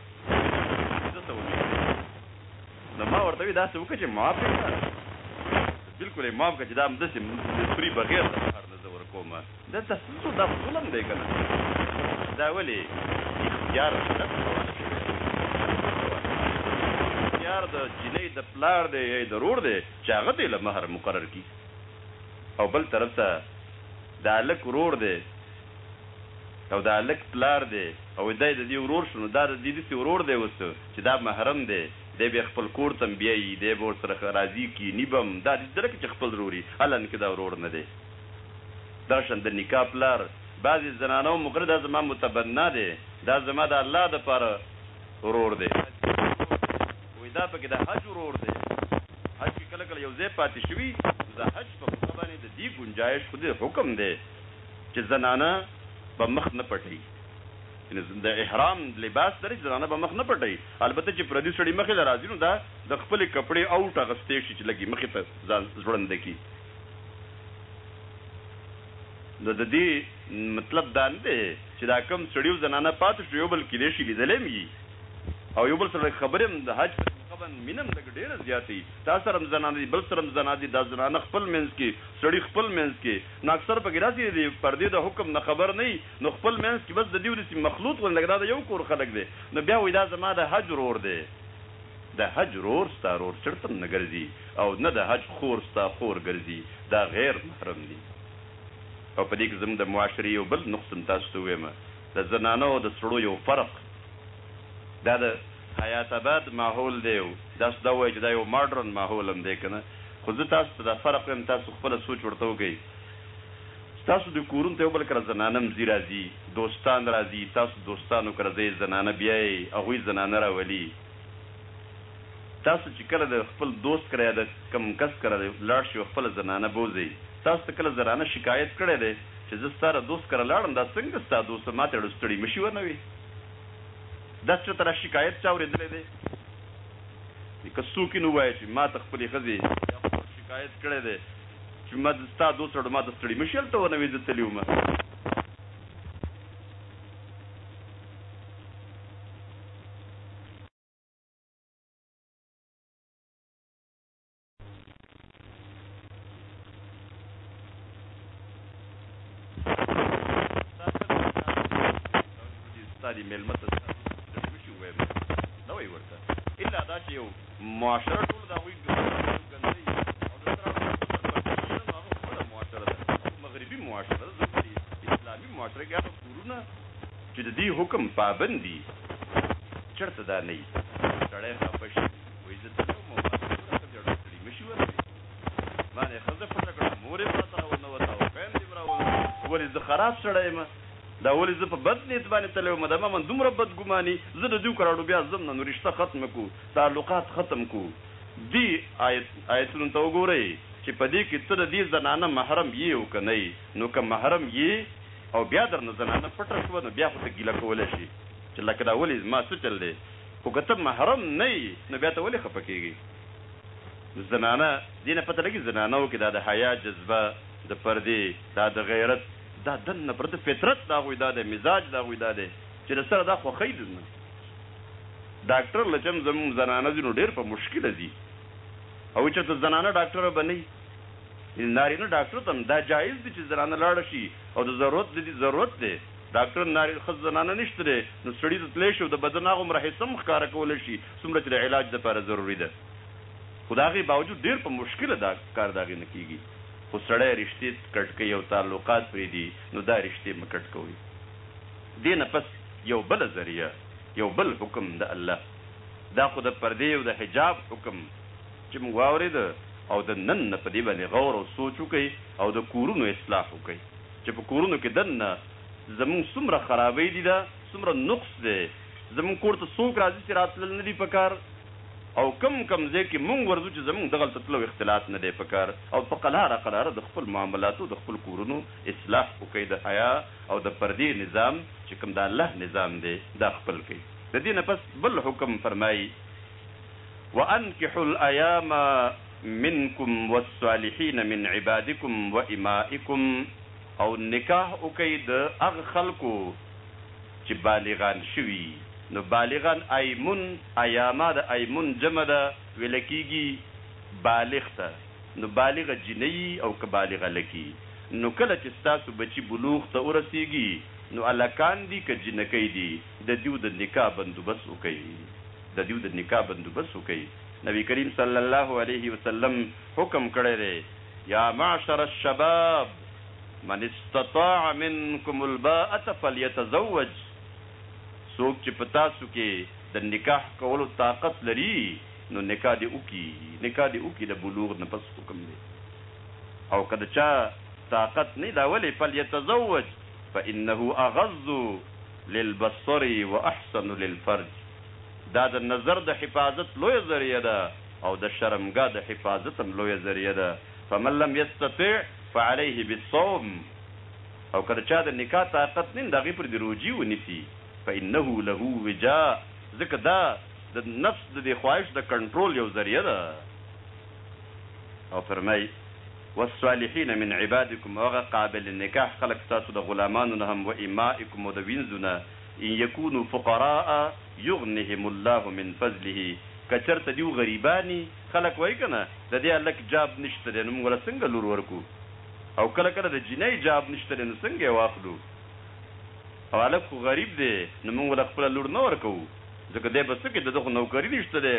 نو ما ورته وی داسې وکړه چې معاف یې کړه بالکل یې معاف کړه چې دا همداسې فري بغیر د کار نه زه ورکوم دا تاسو دا ظلم دی که نه دا ولې اختیار شرط اختیار د جینۍ د پلار دی یا د رور دی چې هغه دی له مهر مقرر کړي او بل طرف ته د هلک رور دی او د هلک پلار دی او دی د دې ورور شو نو دا د دې داسې ورور دی اوس چې دا محرم دی دی به یې خپل کور ته هم بیایي دی به ورسره راځي کیني به هم دا داسې نه لکه چې خپل ورور وي حالانکه دا ورور نه دی دغه شان د نکاح پلار بعضې زنانه هم وکړه دا زما متبنی دی دا زما د الله لپاره ورور دی بعضې زنانو وایي دا پکې د حج ورور دی حج کې کله کله یو ځای پاتې شوي نو د حج په موقع باندې د دې ګنجایش خو دې حکم دی چې زنانه به مخ نه پټوي یعنې د احرام لباس لري چې زنانه به مخ نه پټوي البته چې پردي سړي مخې له راځي نو دا د خپلې کپړې اوټ اغستې شي چې لږ یې مخې ته ځان ځوړند کړي نو د دې مطلب دا نه دی چې دا کم سړي او زنانه پاتې شو یو بل کېدای شي لیدلی هم وي او یو بل سره لږ خبرې هم د حج قبا مینه هم لږ ډېره زیاته وي تا سره هم زنانه دي بل سره هم زنانه دي دا زنانه خپل منځ کې سړي خپل منځ کې ناکثر پکې داسې دي چې پردې د حکم نه خبر نه وي نو خپل منځ کې بس د دې ولسي مخلوط غوندې لکه دا د یو کور خلک دی نو بیا وایي دا زما د حج ورور دی د حج ورور ستا ورور چړت هم نه ګرځي او نه د حج خور ستا خور ګرځي دا غیر محرم دي او په دې کې زموږ د معاشرې یو بل نقص هم تاسو ته ووایم د زنانه او د سړو یو فرق دا د حیات اباد ماحول دی او تاسو دا وایئ چې دا یو ماډرن ماحول هم دی کنه خو زه تاسو ته دا فرق وایم تاسو خپله سوچ ورته وکړئ ستاسو دوی کورونو ته یو بل کره زنانه هم ځي راځي دوستان راځي تاسو دوستانو کره ځئ زنانه بیایئ هغوی زنانه راولي تاسو چې کله د خپل دوست کره یا د کوم کس کره لاړ شئ او خپله زنانه بوځئ تاسو ته کله زنانه شکایت کړی دی چې زه ستا د دوست کره لاړم دا څنګه ستا دوست ماته ړوستړي مشي ورنه وي. دا چتره شکایت چا اورېدلی دی؟ که څوک یې نو ووایه چې ما ته خپلې ښځې یا خور شکایت کړی دی چې ما د ستا دوست راوړ ما ته ستړي مه شي هلته ورنه وې زه تللې وم. استاد ملمه ته شي وای نه وای ورته الا دا چې یو معاشره ټول دا وی ګندې او د سره هغه خپل معاشره ده مغربي معاشره ده ځکه اسلامي معاشره کې هغه کورونه چې د دې حکم پابند دي چرته دا نه وي سړی خفه شي وای زه ته مو باندې پوره ښه جړه کړی مشي ورته باندې خزه پټه کړه مور یې پرته راونه وته او پیم دې راونه ولې زه خراب سړی یم دا ولې زه په بد نیت باندې تللی وم دا من دومره بدګماني زه د دوی کراړو بیا ځم نه نو رشته ختم کو تعلقات ختم کو دې آیت آیتونو ته وګورئ چې په دې کې ته د دې زنانه محرم یې او که نه یې نو که محرم یې او بیا درنه زنانه پټه شوه نو بیا خو ته ګیله کولی شې چې لکه دا ولې زما څه چل دی خو که ته محرم نه يي نو بيا ته ولي خفه کيږي زنانه دي نه پته لګي زنانو کي دا د حيا جذبه د پردي دا د غيرت دا دن نه پرته فطرت د هغوي دا دی مزاج د هغوي دا دی چي د سره دا خوښي د نه ډاکټر له چم زموږ زنانه ځي نو ډير په مشکل ځي او چرته زنانه ډاکټر به نه يي نارينه ډاکټر ته هم دا جايز دي چي زنانه لاړه شي او د ضرورت د دي ضرورت دی ډاکټر نارینه ښځ زنانه نشته دی نو سړي ته تلی شي او د بدن هغومره حصه هم ښکاره کولی شي څومره چې د علاج لپاره ضروري ده خو د هغې باوجود ډیر په مشکله دا کار د هغې نه کیږي خو سړی رشتې کټ کوي او تعلقات پریدي نو دا رشتې مه کټ کوئ دې نه پس یو بله ذریعه یو بل حکم د الله دا خو د پردې او د حجاب حکم چې موږ واوریده او د نن نه په دې باندې غور او سوچ وکړئ او د کورونو اصلاح وکړئ. چې په کورونو کې دننه زموږ څومره خرابۍ دي دا څومره نقص دی زموږ کور ته څوک راځي چې راتلل نه دي پکار او کوم کوم ځای کې موږ ورځو چې زموږ دغلته تلو اختلاط نه دی پکار او په قلاره قلاره د خپل معاملاتو د خپل کورونو اصلاح وکړئ د حیا او د پردې نظام چې کوم د الله نظام دی دا خپل کړئ د دې نه پس بل حکم فرمایي وانکحوا الایام منکم والصالحین من عبادکم وامائکم او نکاح وکړئ د هغه خلکو چې بالغان شوي نو بالغان آیمون ایاما د آیمون جمع ده ویل کیږي بالغ ته نو بالغه جینۍ او که بالغه لکي نو کله چې ستاسو بچي بلوغ ته ورسیږي نو الکان دي که جینکۍ دي د دیو د نکاح بندوبست وکړئ. ددیو د نکاح بندوبست وکړئ نبی کریم صلی الله علیه وسلم حکم کړی دی یا معشر الشباب من استطاع منکم الباءة فلیتزوج څوک چې په تاسو کې د نکاح کولو طاقت لري نو نکاح دې وکړي نکاح دې وکړي د بلوغ نه پس حکم دی او که د چا طاقت نه دا ولې فلیتزوج فانه اغض للبصر واحسن للفرج، دا د نظر د حفاظت لویه ذریعه ده او د شرمګاه د حفاظت هم لویه ذریعه ده، فمن لم یستطع فعلیه بالصوم، او که د چا د نکاح طاقت نه وي نو د هغې پر دې روژې ونیسي، فانه له وجاء، ځکه دا د نفس د دې خواهش د کنټرول یو ذریعه ده، او فرمایي. والصالحین من عبادکم او هغه قابل نکاح خلک ستاسو د غلامانو نه هم وامائکم او د وینځو نه ان یکونو فقراء یغنهم الله من فضله که چرته دیو غریبانی خلک وایی کنه د دی هلک جاب نشته دی نو موږ له څنګه لور ورکو او کله کله د جینی جاب نشته دی نو څنګه یې واخلو او هلک خو غریب دی نو موږ له خپله لور نه ورکوو ځکه دی به څه کوي دده خو نوکری نشته دی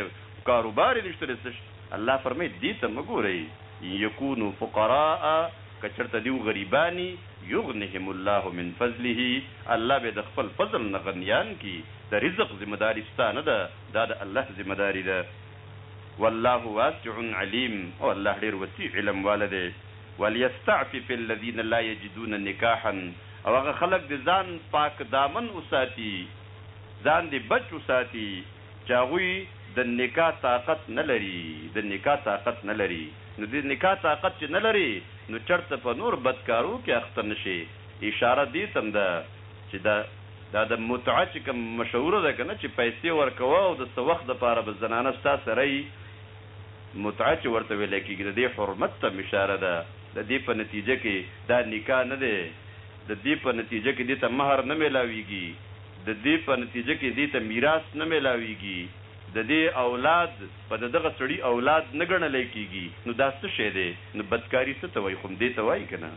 کاروبار یې نشته دی څه الله فرمایی دی ته مه ګورئ. ان یکونو فقراء که چرته دیو غریبان یی یغنهم الله من فضله الله به د خپل فضل نه غنیان کی د رزق ذمه داری ستا نه ده دا د الله ذمه داری ده والله واسع علیم او الله ډیر وسیع علم واله دی ولیستعفف الذین لا یجدون نکاحا او هغه خلک دی ځان پاک دامن وساتی ځان دی بچ وساتی. چې هغوی د نکاح طاقت نه لري د نکاح طاقت نه لري نو د نکاح طاقت چې نه لرې نو چرته په نور بد کارو کې اخته نه شې اشاره دې ته هم ده چې دا دا د متعه چې کوم مشهوره ده کنه چې پیسې ورکوه او د څه وخت لپاره به زنانه ستا سره وي متعه چې ورته ویل کیږي د دې حرمت ته هم اشاره ده د دې په نتیجه کې دا نکاح نه دی د دې په نتیجه کې دې ته مهر نه میلاویږي. د دې په نتیجه کې دې ته میراث نه میلاویږي، د دې اولاد په د دغه سړي اولاد نه ګڼلی کیږي، نو دا څه شی دی؟ نو بدکاري څه ته وایي؟ خو همدې ته وایي کنه؟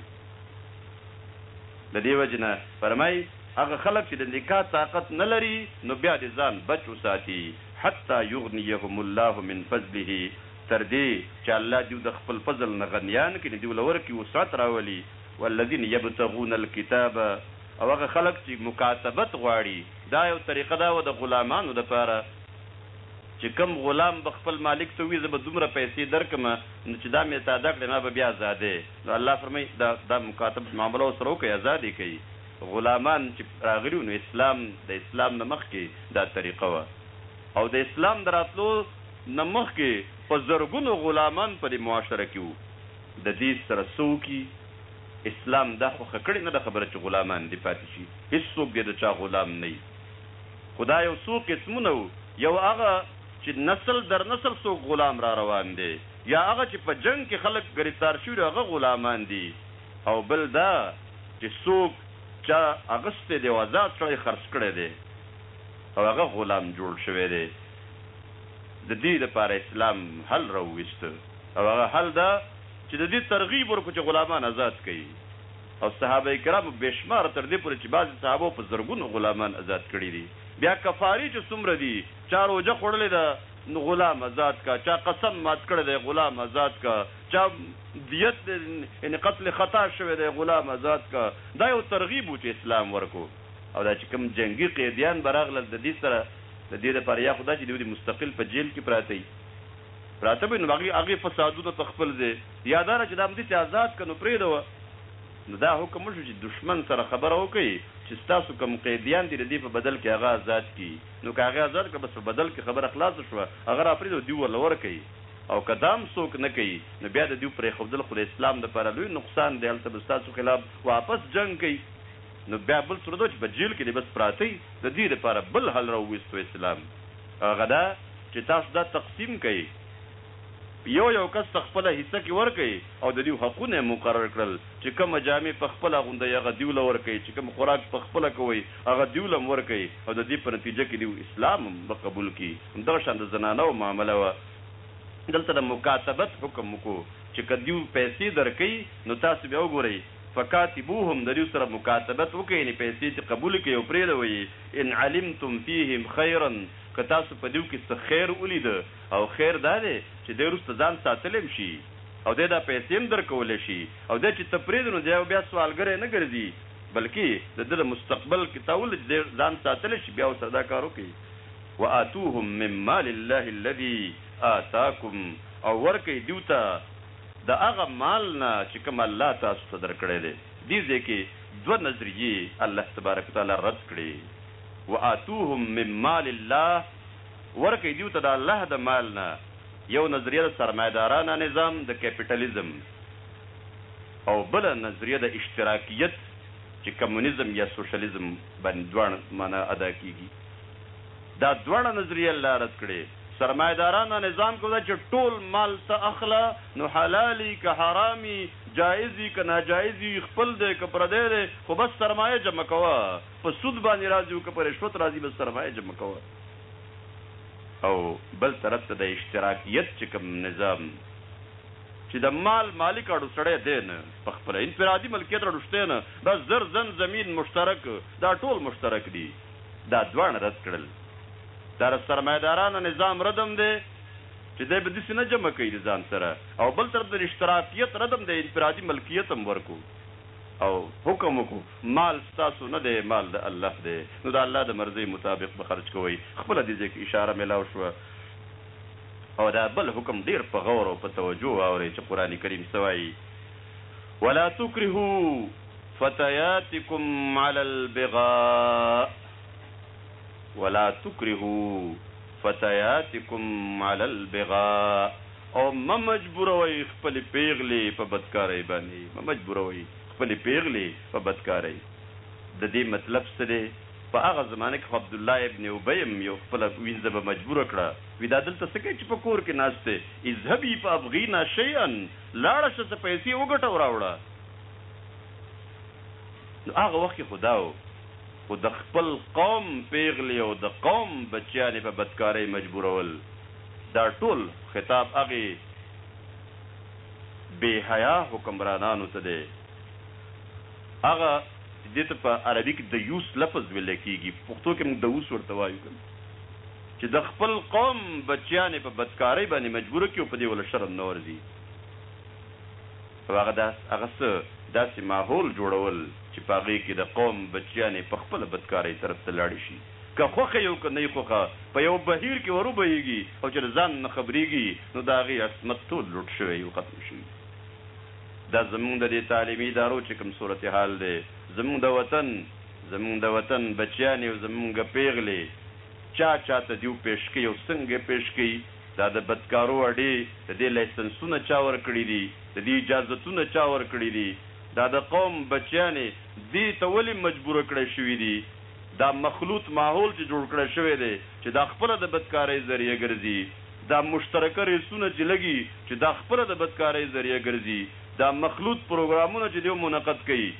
د دې وجې نه فرمایي، هغه خلک چې د نکاح طاقت نه لري نو بیا دې ځان بچ وساتي، حتی یغنیهم الله من فضله، تر دې چې الله دیو د خپل فضل نه غنیان کړي، دیو له ورکړي وسعت راولي، والذین یبتغون الکتاب. او هغه خلک چې مکاتبت غواړي دا یو طریقه دا وه د غلامانو لپاره چې کوم غلام به خپل مالک ته وي زه به دومره پیسې درکړم نو چې دا مې تاده کړې ما به بیا ازادې نو الله فرمایي دا دا مکاتبت معامله ورسره وکړئ ازاد یې کړئ غلامان چې راغلي وو نو اسلام د اسلام نه مخکې دا طریقه وه او د اسلام د راتلو نه مخکې په زرګونو غلامان په دې معاشره کې وو د دې سره څه وکړي اسلام دا خوښه کړې نه ده خبره چې غلامان دې پاتې شي، هېڅوک دې د چا غلام نه وي، خو دا یو څو قسمونه وو، یو هغه چې نسل در نسل څوک غلام را روان دی، یا هغه چې په جنګ کې خلک ګرفتار شوي نو هغه غلامان دي او بل دا چې څوک چا اغستی دی او ازاد سړی خرڅ کړی دی او هغه غلام جوړ شوی دی، د دې لپاره اسلام حل راوویست او هغه حل دا. چې د دې ترغیب ورکړو چې غلامان ازاد کړي او صحابه کرامو بې شماره تر دې پورې چې بعضې صحابو په زرګونو غلامان ازاد کړي دي بیا کفارې چې څومره دي چا روژه خوړلې ده نو غلام ازاد کړه چا قسم مات کړی دی غلام ازاد کړه چا دیت یعنې قتل خطا شوی دی غلام ازاد کړه دا یو ترغیب و چې اسلام ورکړو او دا چې کوم جنګي قیدیان به راغلل د دې سره د دې لپاره یا خو دا چې دوی مستقل په جیل کې پراته دي پراته وي نو هغه هغه فسادونه په خپل ځای یا دا چې دا همدې ته ازاد کړه نو پرېږده وه نو دا حکم وشو چې دښمن سره خبره وکړئ چې ستاسو کوم قیدیان دي د دې په بدل کې هغه ازاد کړي نو که هغه ازاد کړه بس په بدل کې خبره خلاصه شوه هغه را پرېږده او دوی ورله ورکړئ او که دا هم څوک نه کوي نو بیا د دوی پرېښودل خو د اسلام لپاره لوی نقصان دی هلته به ستاسو خلاف واپس جنګ کوي نو بیا بل صورت دا چې په جېل کې دې بس پراته وي د دوی لپاره بل حل راوویستو اسلام هغه دا چې تاسو دا تقسیم کړئ، یو یو کس ته خپله حصه کې ورکړئ او د دیو حقونه یې مقرر کړل، چې کومه جامې په خپله اغوندئ هغه دیو له ورکړئ، چې کوم خوراک په خپله کوئ هغه دیو له هم ورکړئ او د دې په نتیجه کې دیو اسلام هم به قبول کړي. هم دغه شان د زنانو معامله وه، دلته د مکاتبت حکم وکړو، چې که دیو پیسې درکړي نو تاسو بیا وګورئ، فکاتبوهم د دوی سره مکاتبت وکړئ یعنې پیسې ترې قبولې کړئ او پرېږدوئ یې، ان علمتم فیهم خیرا که تاسو په دوی کې څه خیر ولید او خیر دا دی چې دی وروسته ځان ساتلی هم شي او دی دا پیسې هم درکولی شي او دی چې ته پرېږدې نو دی بیا سوالګری نه ګرځي بلکې د ده د مستقبل که تا ولید چې دی ځان ساتلی شي بیا ورسره دا کار وکړئ وآتوهم من مال الله الذي آتاکم او ورکړئ دوی ته د هغه مال نه چې کوم الله تاسو ته درکړی دی، دې ځای کې دوه نظریې الله تبارک وتعالی رد کړې، وآتوهم من مال الله، ورکړئ دوی ته د الله د مال نه، یو نظریه د سرمایه دارانه نظام، د کپیټلیزم، او بله نظریه د اشتراکیت چې کمونیزم یا سوشلیزم باندې دواړه مانا ادا کېږي. دا دواړه نظریې الله رد کړې. سرمایه دارانه نظام کو ده چې ټول مال ته اخله نو حلال ئی که حرام ئی، جائز ئی که ناجائز ئی، خپل دی که پردی دی خو بس سرمایه جمع کوه. په سود باندې راځی او که په رشوت راځی بس سرمایه جمع کوه. او بل طرف ته د اشتراکیت چې کوم نظام چې د مال مالک اړو سړی دی نه پخپله انفرادی ملکیت اړو شته نه بس زر زن زمین مشترک دا ټول مشترک دی. دا دواړه رد کړل دا د سرمایدارانو نظام ردم دی چې دی به دسې نه جمع کوي د ځان سره او بل طرف ته د اشتراکیت ردم دی انفرادي ملکیت هم ورکو او حکم وکړو مال ستاسو نه دی مال د الله دی نو د الله د مرضۍ مطابق به خرچ کوئ خپله دې ځای کې اشاره ملاو شوه او دا بل حکم ډیر په غور او په توجه واورئ چې قرآن کریم څه وایي ولا تکرهو فتياتكم علي البغاء ولا تکرهو فتياتكم علي البغاء او مه مجبوروئ خپلې پيغلې په بدکارۍ باندې مه مجبوروئ خپلې پيغلې په بدکارۍ ددې مطلب څه دی په هغه زمانه کې خو عبدالله ابن ابي هم يو خپله وينځه به مجبوره کړه وي دا دلته څه کوې چې په کور کې ناست يې اذهبي فابغينا شيئا لاړه شه څه پيسې وګټه او راوړه نو هغه وخت کې خو دا و، خو د خپل قوم پېغلې او د قوم بچیان یې په بدکارۍ مجبورول، دا ټول خطاب هغې بې حیا حکمرانانو ته دی، هغه چې دې ته په عربي کې دیوس لفظ ویل کېږي، په پښتو کې موږ دوس ورته وایو که نه، چې د خپل قوم بچیان یې په بدکارۍ باندې مجبور کړي او په دې ولا شرم نه ورځي. او هغه داس هغه څه داسې ماحول جوړول چې په هغې کې د قوم بچیانې په خپله بدکارۍ طرف ته لاړې شي که خوښه یې او که نه یې خوښه په یوه بهیر کې ور وبهیږي او چې له ځان نه خبریږي نو د هغې عصمت ټول لوټ شوی او ختم شوی دا زمونږ د دې تعلیمي ادارو چې کوم صورت حال دی زمونږ د وطن زمونږ د وطن بچیانې او زمونږ پیغلې چا چاته دیو پیش کوي او څنګه یې پیش کوي. دا د بدکارو اډې، د دې لایسنسونه چا ورکړي دي، د دې اجازتونه چا ورکړي دي، دا د قوم بچیان یې دې ته ولې مجبور کړی شوي دي، دا مخلوط ماحول چې جوړ کړی شوی دی چې دا خپله د بدکارۍ ذریعه ګرځي، دا مشترکه ریسونه چې لګي چې دا خپله د بدکارۍ ذریعه ګرځي، دا مخلوط پروګرامونه چې دوی منعقد کوي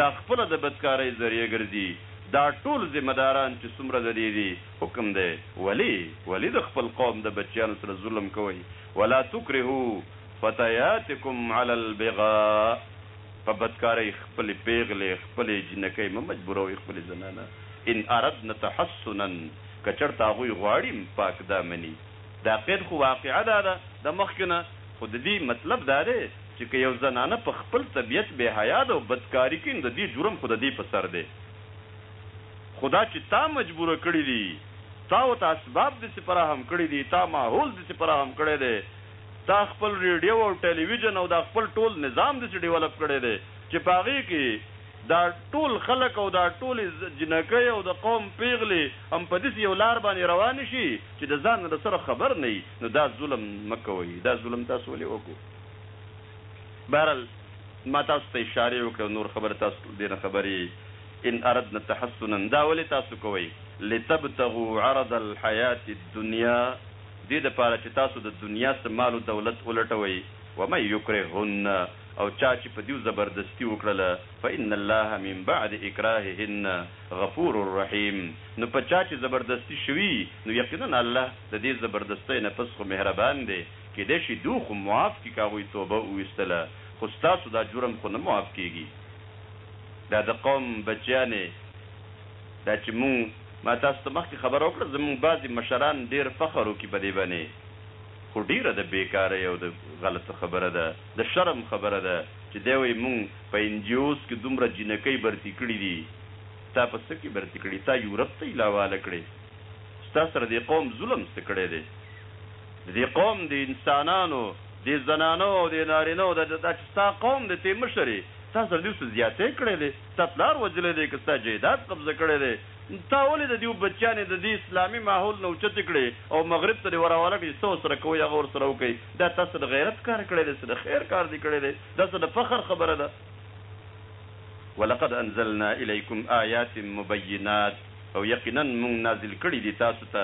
دا خپله د بدکارۍ ذریعه ګرځي، دا ټول ذمه داران چې څومره د دې دي، حکم دی ولی ولی د خپل قوم د بچیانو سره ظلم کوئ ولا تکرهو فتیاتکم علی البغاء په بدکارئ خپلی پیغلی خپلی جینکۍ مه مجبوروئ خپلی زنانه ان اردن تحصنا که چرته هغوی غواړی پاک دامنی دا قید خو واقعه دا ده د مخکی نه خو ددی مطلب دا دی چی که یو زنانه په خپل طبیعت بی حیا ده او بدکاری کوی نو ددی جرم خو ددی په سر دی. خو دا چې تا مجبور کړي دي، تا ورته اسباب داسې فراهم کړي دي، تا ماحول داسې فراهم کړی دی، تا خپل رېډیو او ټیلیویژن او دا خپل ټول نظام داسې ډیولپ کړی دی چې په هغې کې دا ټول خلک او دا ټولې جینکۍ او د قوم پېغلې هم په داسې یو لار باندې روانې شي چې د ځان نه د سره خبر نه وي، نو دا ظلم مه کوئ، دا ظلم تاسو ولې وکړو؟ بهرحال ما تاسو ته اشارې وکړې او نور خبرې تاسو دې نه خبر یئ. ان اردنا تحسنا دا ولې تاسو کوئ؟ لتبتغو عرض الحیات الدنیا دې دپاره چې تاسو د دنیا څه مال و دولت ولټوئ، ومن یکرههن او چا چې په دیو زبردستي وکړله، فان الله من بعد اکراههن غفور رحیم نو په چا چې زبردستي شوي نو یقینا الله د دې زبردستۍ نه پس خو مهربان دی کیدای شي دیو خو معاف کړي که هغوی توبه وویستله خو ستاسو دا جرم خو نه معاف کیږي. دا د قوم بچیانې دا چې مونږ ما تاسو ته مخکې خبره وکړه زمونږ بعضې مشران ډیر فخر وکړي په دې باندې خو ډیره د بیکارۍ او د غلط خبره ده د شرم خبره ده چې دی وایي مونږ په این جی اوز کې دومره جینکۍ برتي کړي دي تا په څه کې برتي کړي تا یورپ ته یې لاواله کړې ستا سره دې قوم ظلم څه کړی دی د دې قوم د انسانانو د زنانو او د نارینه او دا دا چې ستا قوم دی، ته مشر یې، تا سره دیو څه زیاتی کړی دی؟ ستا پلار وژلی دی که ستا جایداد قبضه کړی دی؟ تا ولې د دیو بچیانې د دې اسلامي ماحول نه اوچتې کړې او مغرب ته دې وراوله کړې چې څه ورسره کوئ هغه ورسره وکړئ؟ دا تا څه د غیرت کار کړی دی؟ څه د خیر کار دې کړی دی؟ دا څه د فخر خبره ده؟ ولقد انزلنا الیکم آیات مبینات او یقینا مونږ نازل کړي دي تاسو ته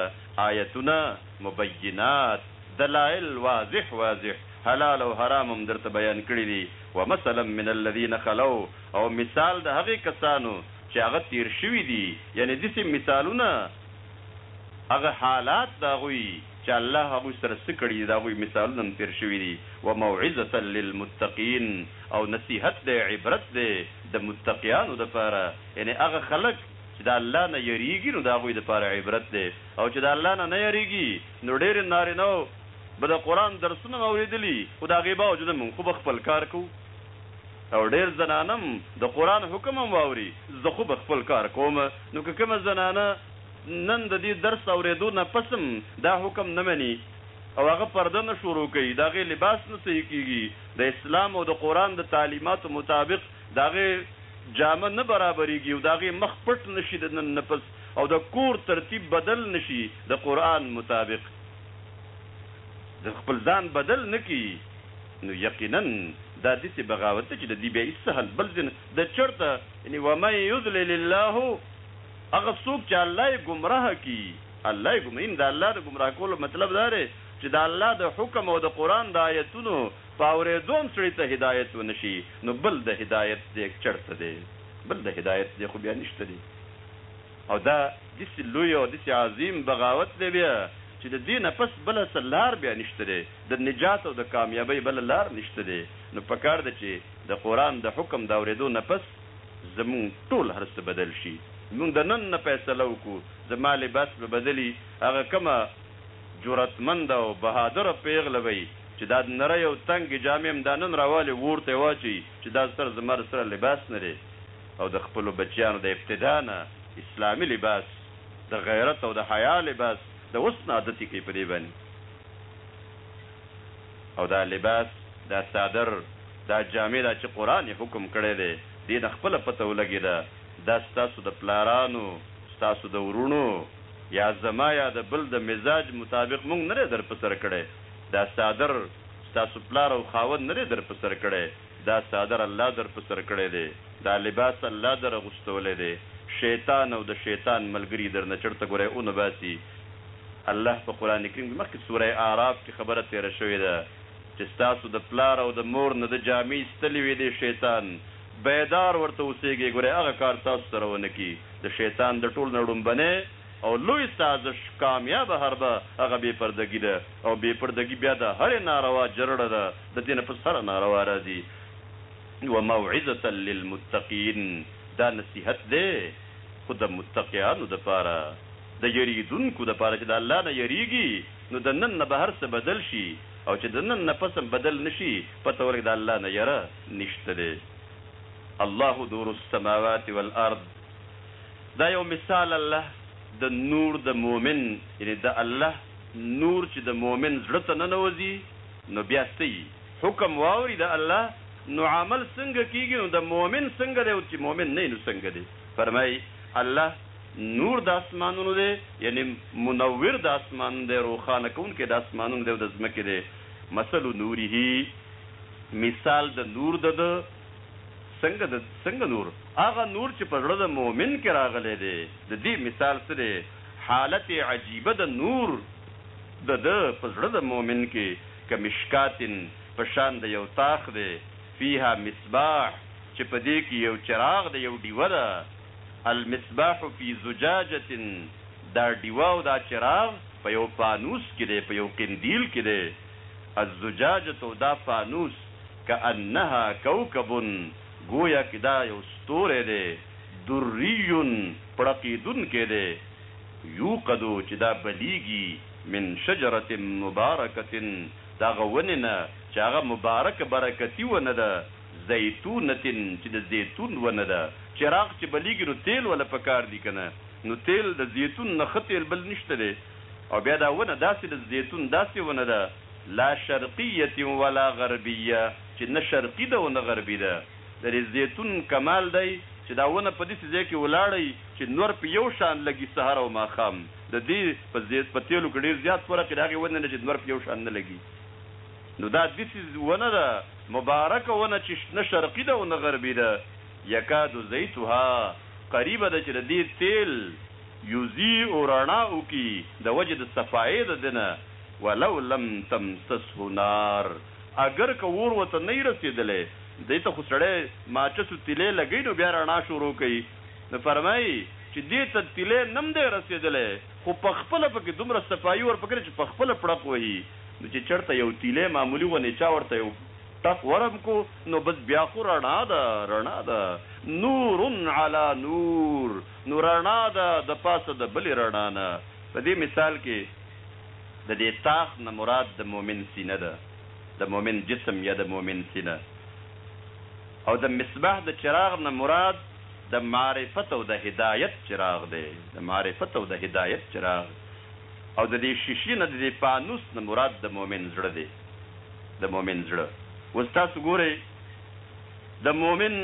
آیتونه. مبینات، دلائل واضح واضح، حلال او حرام هم درته بیان کړي دي، ومثلا من الذین خلو، او مثال د هغه کسانو چې هغه تیر شوي دي، یعنې دسې مثالونه هغه حالات د هغوی چې الله هغوی سره څه کړي دي د هغوی مثالونه هم تیر شوي دي، وموعظة للمتقین، او نصیحت دی عبرت دی د متقیانو لپاره، یعنې هغه خلک چې د الله نه یریږي نو د هغوی لپاره عبرت دی. او چې د الله نه نه یریږي نو ډېری نارینه وو به د قرآن درسونه هم اورېدلي خو د هغې باوجود هم خو به خپل کار کوو او ډېر زنانه هم د قرآن حکم هم واوري زه خو به خپل کار کوم نو که کومه زنانه نن د دې درس اورېدو نه پس هم دا حکم نه مني او هغه پرده نه شروع کوي د هغې لباس نه صحیح کېږي د اسلام او د قرآن د تعلیماتو مطابق د هغې جامه نه برابرېږي او د هغې مخ پټ نه شي د نن نه پس او د کور ترتیب بدل نه شي د قرآن مطابق د خپل ځان بدل نه کړي نو یقینا دا دسې بغاوت ده چې د دې بیا هیڅ څه حل بل ځنه د چرته یعنی ومن یضلل الله هغه څوک چې الله یې ګمراه کړي الله یې ګمراه د الله د ګمراه کولو مطلب دا دی چې د الله د حکم او د قرآن د آیتونو په اورېدو هم سړي ته هدایت ونه شي نو بل د هدایت ځای چرته دی. بل د هدایت دی خو بیا نشته دی او دا دسی لوی او دسی عظیم بغاوت دی بیا چی د دی نه پس بله څه لار بیا نشته دی د نجات او د کامیابۍ بله لار نشته دی نو پکار ده چی د قرآن د حکم د اوریدو نه پس زمونږ ټول هر څه بدل شی مونږ د نن نه فیصله وکړو زما لباس به بدلی هغه کومه جراتمنده او بهادره پیغله به چی دا نری او تنګی جامې همدا نن راوالی اور ته یې واچوی چې دا سر زمر سره لباس نه دی او د خپلو بچیانو د ابتدا نه اسلامي لباس د غیرت او د حیا لباس د اوس نه عادتي کوي په دې باندې او دا لباس دا څادر دا جامې دا چې قرآن یې حکم کړی دی دې نه خپله پته ولګي ده دا ستاسو د پلارانو ستاسو د وروڼو یا زما یا د بل د مزاج مطابق مونږ نه دی در په سر کړی دا څادر ستاسو پلار او خاوند نه دی در په سر کړی، دا څادر الله در په سر کړی دی، دا لباس الله در اغوستولی دی، شیطان او د شیطان ملګري درنه چړته ګوری اونه باسي، الله په قرآن کریم کې مخکې سوره اعراف کې خبره تیره شوې ده چې ستاسو د پلار او د مور نه ده جامې ایستلې وې دی شیطان بیدار ورته اوسیږی ګوری هغه کار تاسو سره ونه کړي د شیطان ده ټول نه ړومبنی او لوی سازش کامیابه حربه هغه بې پردګي ده او بې پردګي بیا د هرې ناروا جرړه ده د دې نه پس هره ناروا راځي و موعظة للمتقین دا نصیحت دی خو د متقیانو د پاره د یریدونکو د پاره چې د الله نه یریږي نو د نن نه به هر څه بدل شي او چې د نن نه پس هم بدل نه شي پته ولګي د الله نه یره نشته دی الله نور السماوات والارض. دا یو مثال الله د نور د مؤمن یعنی د الله نور چې د مؤمن زړه ته ننوځي نو بیا څه یی حکم واوری د الله نو عمل څنګه کیږي نو د مؤمن څنګه دی او چې مؤمن نه یی نو څنګه دی فرمایی الله نور د اسمانونو دی یعنی منور د اسمانونو دی روښانه کوونکی د اسمانونو دی او د ځمکې دی مثل نوره مثال د نور دده څنګه د څنګه نور؟ هغه نور چې په زړه د مؤمن کې راغلی دی، د دې مثال څه دی؟ حالت عجیبه د نور د ده په زړه د مؤمن کې کمشکاة په شان د یو طاق دی، فیها مصباح چې په دې کې یو چراغ دی، یو ډیوه ده، المصباح فی زجاجة دا ډیوه او دا چراغ په یو پانوس کې دی، په یو قندیل کې دی، الزجاجة دا پانوس. کأنها کوکب ګویا کې دا یو ستوری دی، دری پړقېدونکی دی، یوقد چې دا بلېږي، من شجرة مبارکة د هغه ونې نه چې هغه مبارکه برکتي ونه ده، زیتونة چې د زیتون ونه ده، چراغ چې بلېږي نو تېل ولا پکار دي کنه، نو تېل د زیتون نه ښه تېل بل نشته دی او بیا دا ونه داسې د زیتون داسې ونه ده، لا شرقیه ولا غربیه، چې نه شرقي ده او نه غربي ده. د دې زیتون کمال دی چې دا ونه په داسې ځای کې ولاړه وي چې نور پرې یو شان لګي سهار او ماښام. د دې په زیت په تېلو کې ډېر زیات فرق د هغې ونې نه چې نور پرې یو شان نه لګي. نو دا داسې ونه ده، مبارکه ونه چې نه شرقي ده او نه غربي ده. یکاد زیتها، قریبه ده چې د دې تېل یضیء رڼا وکړي د وجې د صفایې د ده نه. ولو لم تمسسه نار اګر که اور ورته نه وي رسېدلی، دې ته خو سړی ماچس و تیلی لګوي نو بیا رڼا شروع کوي، نو فرمایي چې دې ته تیلی نه هم دی رسېدلی خو په خپله په کې دومره صفایي ور په کې ده چې په خپله پړق وهي، نو چې چېرته یو تیلی معمولي غوندې چا ورته یو ټق ورم کړو نو بس بیا خو رڼا ده، رڼا ده، نور علی نور، نو رڼا ده د پاسه د بلې رڼا نه، په دې مثال کې. د دې طاق نه مراد د مؤمن سینه ده، د مؤمن جسم یا د مؤمن سینه او د مصباح د چراغ نه مراد د معرفت او د هدایت چراغ دی، د معرفت او د هدایت چراغ او د دې شیشې نه د دې پانوس نه مراد د مؤمن زړه دی، د مؤمن زړه. اوس تاسو ګورئ د مؤمن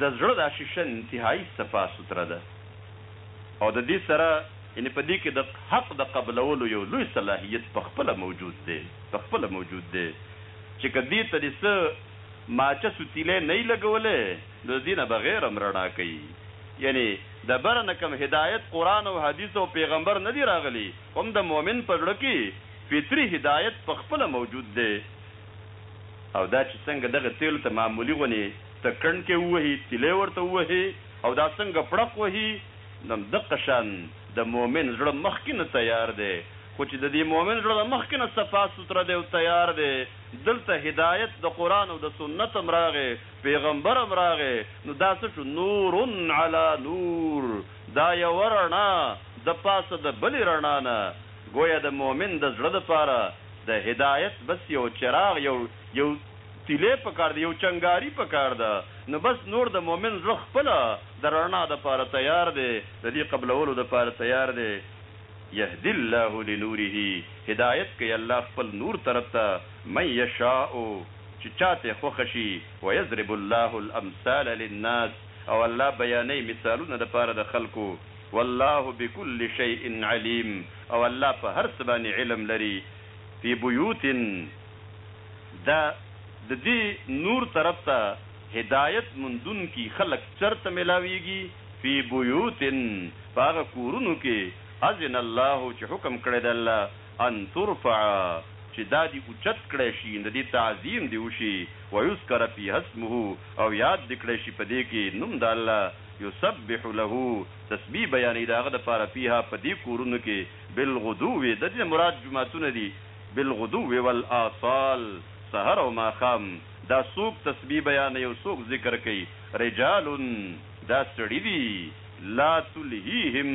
د زړه دا شیشه انتهايي صفا سوتره ده او د دې سره. یعنې په دې کې د حق د قبلولو یو لوی صلاحیت په خپله موجود دی، په خپله موجود دی، چې که دې ته دې څه ماچه سوتیلی نه وي لګولی، نو د دې نه بغیر هم رڼا کوي. یعنې د بره نه کوم هدایت قرآن او حدیث او پیغمبر نه دی راغلی، خو هم د مؤمن په زړه کې فطري هدایت په خپله موجود دی او دا چې څنګه دغه تیلو ته معمولي غونې ته کڼکې ووهي، تیلی ورته ووهې او دا څنګه پړق وهي، نن دقه شان د مؤمن زړه مخکې نه تیار دی، خو چې د دې مؤمن زړه له مخکې نه صفا سوتره دی او تیار دی، دلته هدایت د قرآن او د سنت هم راغی، پیغمبر هم راغی، نو دا څه شو؟ نور علی نور، دا یوه رڼا د پاسه د بلې رڼا نه، ګویا د مؤمن د زړه لپاره د هدایت بس یو چراغ، یو یو تیلی پکار دی، یو چنګاری پکار ده، نو بس نور د مؤمن زړه خپله د رڼا دپاره تيار دی، د دې قبلولو دپاره تيار دی، يهدي الله لنوره، هدايت کوي الله خپل نور طرف ته، من يشاء، چې چاته يې خوښه شي، ويضرب الله الامثال للناس، او الله بيانوي مثالونه دپاره د خلکو، والله بکل شيء عليم، او الله په هر څه باندې علم لري، في بيوت، دا د دې نور طرف ته، هدایت موندونکي خلک چرته ملاویږي؟ فی بیوت، په هغه کورونو کې، اذن الله، چې حکم کړی دی الله، ان ترفع، چې دا دي اوچت کړی شي، یعنې د دې تعظیم دې وشي، ویذکر فیها اسمه، او یاد دې کړی شي په دې کې نوم د الله، یسبح له، تسبیح بیانوي د هغه لپاره، فیها، په دې کورونو کې، بالغدو، ددې نه مراد جوماتونه دي، بالغدو والآصال، سحر او ماښام. دا څوک تسبیح بیانوي او څوک ذکر کوي، رجال، دا سړي دي، لا تلهیهم،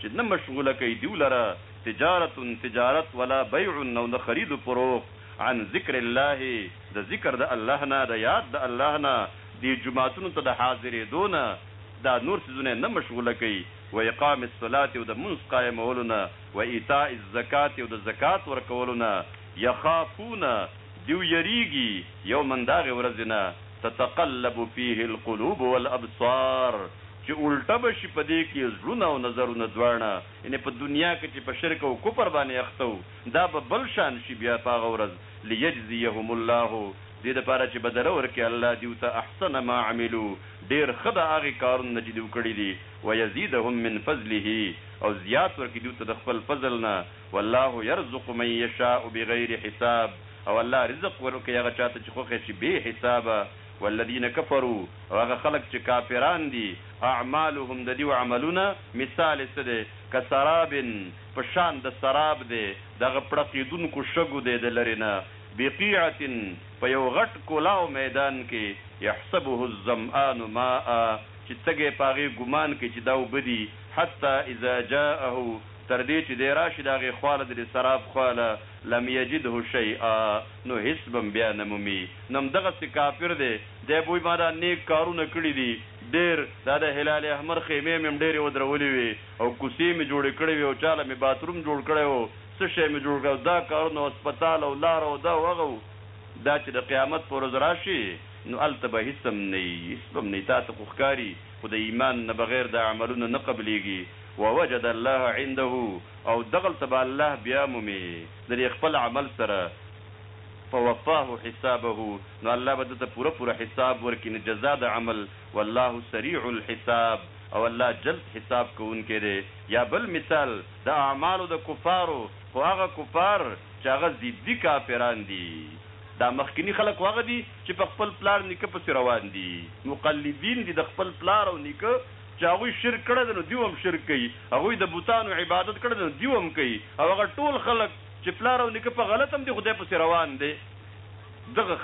چې نه مشغوله کوي دوی لره، تجارة، تجارت، ولا بیع، او نه خرید و فروخت، عن ذکر الله، د ذکر د الله نه، د یاد د الله نه، دې جوماتونو ته د حاضرېدو نه، دا نور څیزونه یې نه مشغوله کوي، واقام الصلاة، او د مونځ قایمولو نه، وایتاء الزکاة، او د زکات ورکولو نه، یخافون، دیو یریږي یو من داغې ورځې نه تتقلب فیه القلوب والابصار چې الټه به شي په دې کې زړونه او نظرونه دواړه یعنې په دنیا کې چې په شرک او کفر باندې اخته وو دا به بل شان شي بیا په هغه ورځ لیجزیهم الله دې لپاره چې بدله ورکړي الله دیو ته احسن ما عملو ډیر ښه د هغې کارونو نه چې دیو کړي دي ویزیدهم من فضله او زیات ورکړي دیو ته د خپل فضل نه والله يرزق من يشاء بغير حساب او الله رزق ورکوي هغه چاته چې خوښ يې شي بې حسابه والذين کفرو او هغه خلک چې کافران دي اعمالهم د دوی عملونه مثال يې څه دی کسراب په شان د سراب دی د هغه پړقېدونکو شګو دی د لرې نه بقيعة په يو غټ کولاو ميدان کې يحسبه الظمآن ماء چې تږی په هغې ګومان کوي چې دا اوبه دي حتي اذا جاءه تر دې چې دی راشي د هغې خواله د دې سراب خواله، لم یجده شیئا، نو هیڅ به بیا نه مومي، نو همدغسې کافر دی، دی به وایي ما دا نیک کارونه کړي دي، ډېر، دا د هلال احمر خیمې مې هم ډېرې ودرولې وې او کوڅې مې جوړې کړې وې او چا له مې باتروم جوړ کړی و، څه شی مې جوړ کړی و، دا کارونه او هسپتال او لاره او دا او هغه و، دا چې د قیامت په ورځ راشې نو هلته به هیڅ هم نه یي، هیڅ به هم نه یي، تاته خو ښکاري، خو د ایمان نه بغیر دا عملونه نه قبلېږي. ووجد الله عنده او دغلته به الله بیا مومې ددې خپل عمل سره فوفاه حسابه نو الله به ده ته پوره پوره حساب ورکړي نو جزا د عمل والله سریع الحساب او الله جلد حساب کوونکی دی یا بل مثال د اعمالو د کفارو خو هغه کفار چې هغه ضدي کافران دي دا مخکني خلک خو هغه دي چې په خپل پلار نیکه پسې روان دي مقلدین دي د خپل پلار او نیکه چې هغوی شرک کړی دی نو دوی هم شرک کوي، هغوی د بتانو عبادت کړی دی نو دوی هم کوي او هغه ټول خلک چې پلار او نیکه په غلط هم دې خدای پسې روان دی دغه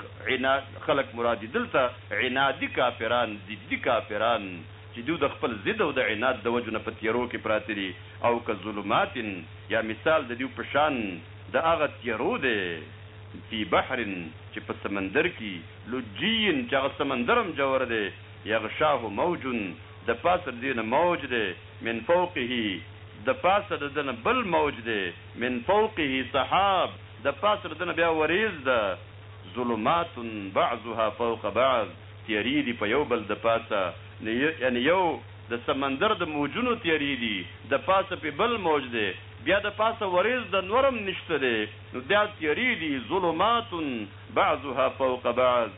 خلک مراد دي دلته عنادي کافران ضدي کافران چې دوی د خپل ضد او د عناد د وجو نه په تیرو کې پراته دي او که ظلمات یا مثال د دوی په شان د هغه تیرو دی فی بحر چې په سمندر کې لجي چې هغه سمندر هم ژور دی یغشاه موج، د پاسه د دې نه موج دی، من فوقه، د پاسه د ده نه بل موج دی، من فوقه سحاب، د پاسه د ده نه بیا ورېځ ده، ظلمات بعضها فوق بعض، تیرې دي په یو بل د پاسه، یعنې یو د سمندر د موجونو تیرې دي، د پاسه پرې بل موج دی، بیا د پاسه ورېځ ده نور هم نشته دی، نو دا تیرې دي، ظلمات بعضها فوق بعض.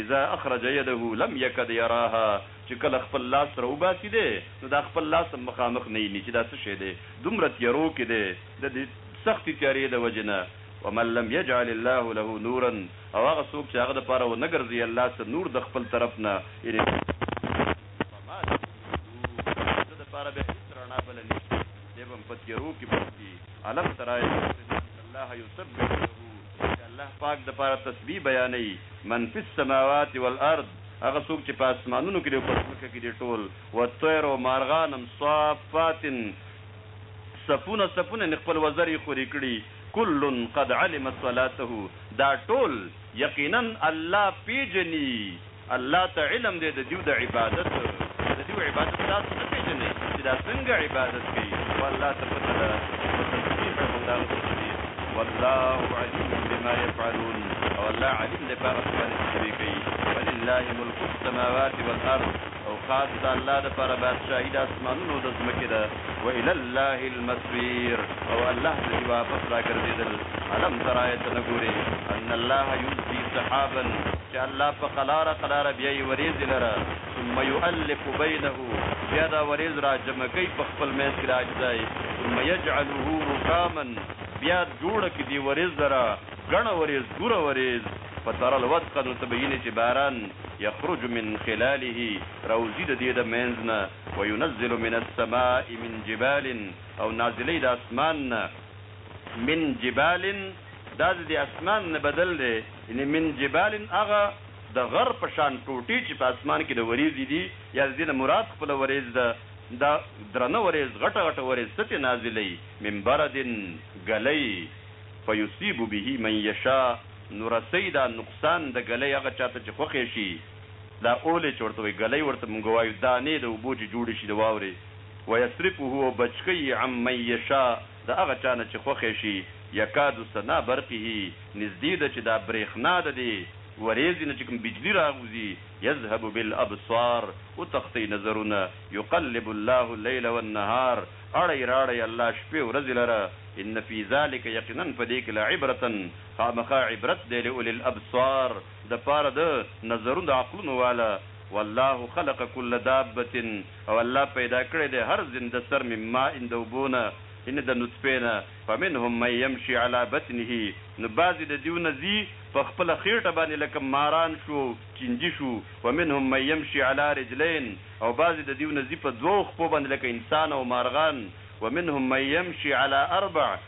اذا اخرج يده لم يکد يراها چې کله خپل لاس راوباسي دی نو دا خپل لاس هم مخامخ نه ويني چې دا څه شی دی دومره تيارو کې دی ددې سختې تيارې د وجې نه ومن لم يجعل الله له نورا او هغه څوک چې هغه دپاره ونه ګرځوي الله څه نور د خپل طرف نه يعنې د فما له من نور د ده دپاره بيا هيڅ رڼا بله نشته دی به هم په تيارو کې پټ وي الم ترا الذي الله يسبح له د الله پاک دپاره تسبیح بیانوي، من فی السماوات والارض، هغه څوک چې په آسمانونو کې دي او په ځمکه کې دي ټول، والطیر او مارغان هم، صافات، صفونه صفونه یعنې خپل وزر یې خورې کړي، کل قد علم صلاته، دا ټول یقینا الله پېژني. الله ته علم دی ددیو د عبادت ددیو عبادت تاسو نه پیژنی چی دا څنګه عبادت کوي خو الله ته پته ده وسبحیه همدا غسه دی والله علیم بما یفعلون او الله علیم دی په هغه باندې چې دوی کوي ولله ملک السماوات والارض او خاص د الله لپاره بادشاهي د اسمانونو د ځمکې ده وإلی الله المصیر او الله ته دی واپس راګرځېدل الم تر آیا ته نه ګورې ان الله یزجي سحابا چې الله په قلاره قلاره بیا یې ورېځې لره ثم یؤلف بینه بیا دا ورېځ را جمع کوي په خپل منځ کې راجدای ثم یجعله رکاما بیا جوړه کې دی ورېځ لره ګڼه ورېځ دوره ورېځ فتر الودق نو تبینې چې باران یخرج من خلاله روزي د دې د منځ نه وینزل من السماء من جبال او نازلوی د اسمان نه من جبال دا ځې د اسمان نه بدل دی یعنی من جبال هغه د غر په شان ټوټې چې په اسمان کې د وریځې دي یا د دې نه مراد خپله وریځ ده دا درنه وریځ غټه غټه وریځ څه ترې نازلوی من برد ګلۍ فیصیب به من یشاء نو رسوی دا نقصان د ګلۍ هغه چاته چې خوښ یې شي. دا اولې چې ورته وایي ګلۍ ورته موږ وایو دانې د اوبو چې جوړې شي د واورې ویصرفه او بچکوي یې عن من یشاء د هغه چا نه چې خوښ یې شي یکاد سنا برقه نږدې ده چې دا برېښنا د دې ورېځې نه چې کوم بجلي راوځي یذهب بالابصار وتښتوي نظرونه یقلب الله اللیل والنهار اړوي راړوي الله شپې ورځې لره ان فی ذلک یقینا په دې کې لعبرة خامخا عبرت دی لاولی الابصار دپاره ده نظرونو د عقلونو واله والله خلق کل دابة او الله پيدا کړی دی هر زنده سر من ماء د اوبو نه يعني د نطفې نه فمنهم من يمشي علي بطنه نو بعضي د ديو نه ځي په خپله خيټه باندې لکه ماران شو او چينجي شو ومنهم من يمشي علي رجلين او بعضي د ديو نه ځي په دوو خپو باندې لکه انسان او مارغان ومنهم من يمشي علي اربع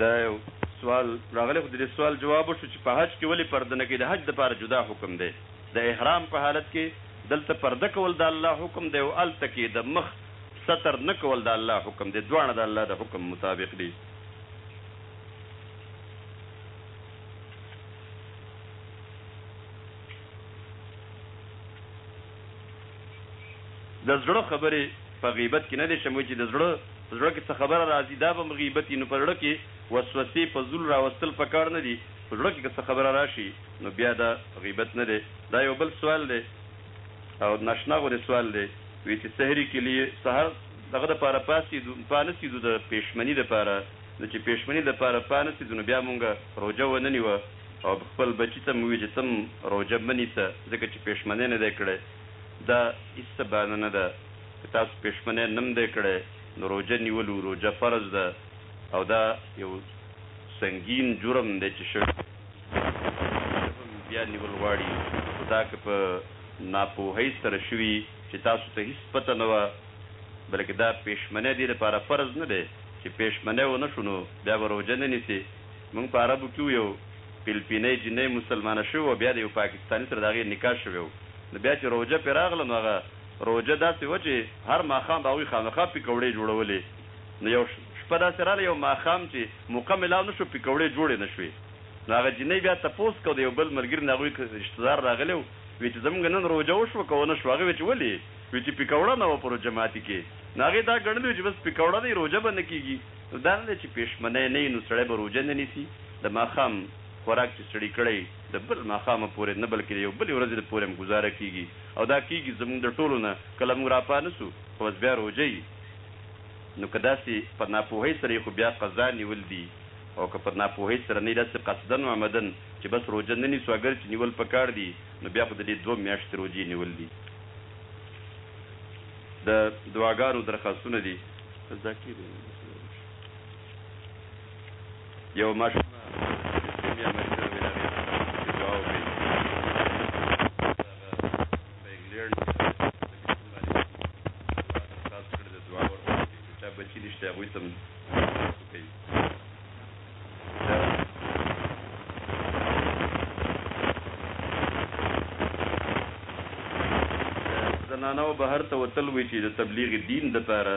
دا یو سوال راغلی خو د دې سوال جواب وشو چې په حج کې ولې پرده نه کوي د حج لپاره جدا حکم دی د احرام په حالت کې دلته پرده کول د الله حکم دی او هلته کې د مخ ستر نه کول د الله حکم دی دواړه د الله د حکم مطابق دي. د زړه خبرې په غیبت کې نه دی شموی چې د زړه په زړه کې څه خبره راځي دا به هم غیبت وي نو په زړه کې وسوسې په زول راوستل پکار نه دي په زړه کې که څه خبره راشي نو بیا دا غیبت نه دی دا یو بل سوال دی او ناشنا غوندې سوال دی وی چې سحری کې لیه سحر دغه د پاره پاسیدو پانسیدو د پیشمنی د پاره نو چې پیشمنی د پاره پانسیدو نو بیا مونږ روژه ونه نیوه او خپل بچي ته هم وي چې ته هم روژه مه نیسه ځکه چې پېشمنې نه دی کړی دا هیڅ څه بهانه نه ده که تاسو پېشمنې نه هم دی کړی نو روژه نیولو روژه فرض ده او دا یو سنګین جرم دی چې شوی روژه به هم بیا نیول غواړي خو دا که په ناپوهۍ سره شوي چې تاسو ته هیڅ پته نه وه بلکې دا پېشمنې دې لپاره فرض نه دی چې پېشمنې ونه شو نو بیا به روژه نه نیسې مونږ په عربو کې وو یو پیلپینۍ جینۍ مسلمانه شوې وه بیا د یو پاکستاني سره د هغې نکاح شوې وه نو بیا چې روژه پرې راغله نو هغه روژه داسې وه چې هر ماښام به هغوی خامخا پیکوړې جوړولې نو یو شپه داسې راغله یو ماښام چې موقع ملاو نه شو پیکوړې جوړې نه شوې نو هغه جینۍ بیا تپوس کو د یو بل ملګري نه هغوی رشتدار راغلي وو وی چې زمونږ نن روژه وشوه که ونه شوه هغې وی چې ولې وی چې پیکوړه نه وه په روژه ماتي کې نو هغې دا ګڼلي وو چې بس پیکوړه دی روژه به نه کیږي. نو دا نه ده چې پېشمنی نه وي نو سړی به روژه نه نیسي، د ماښام خوراک چې سړي کړی د بل ماښامه پورې نه بلکې د یو بلې ورځې پورې هم ګوزاره کېږي او دا کېږي زموږ د ټولو نه کله موږ راپا نه سو خو بس بیا روژه یي نو که داسې په ناپوهۍ سره یي خو بیا قضا نیول دي او که په ناپوهۍ سره نه یي داسې قصدا و عمدا چې بس روژه نه نیسو اګر چې نیول په کار دي نو بیا خو د دې دوه میاشتې روژې نیول دي. د دعاګانو درخواستونه دي. زکی دی یو ماشوم یا مشر وی هغه دعا وکړي په انګلند خاص کړی د دعا ورته چې چا بچی نشته هغوی تم کوي زنانو بهر ته وتل وی چې د تبلیغ دین د پاره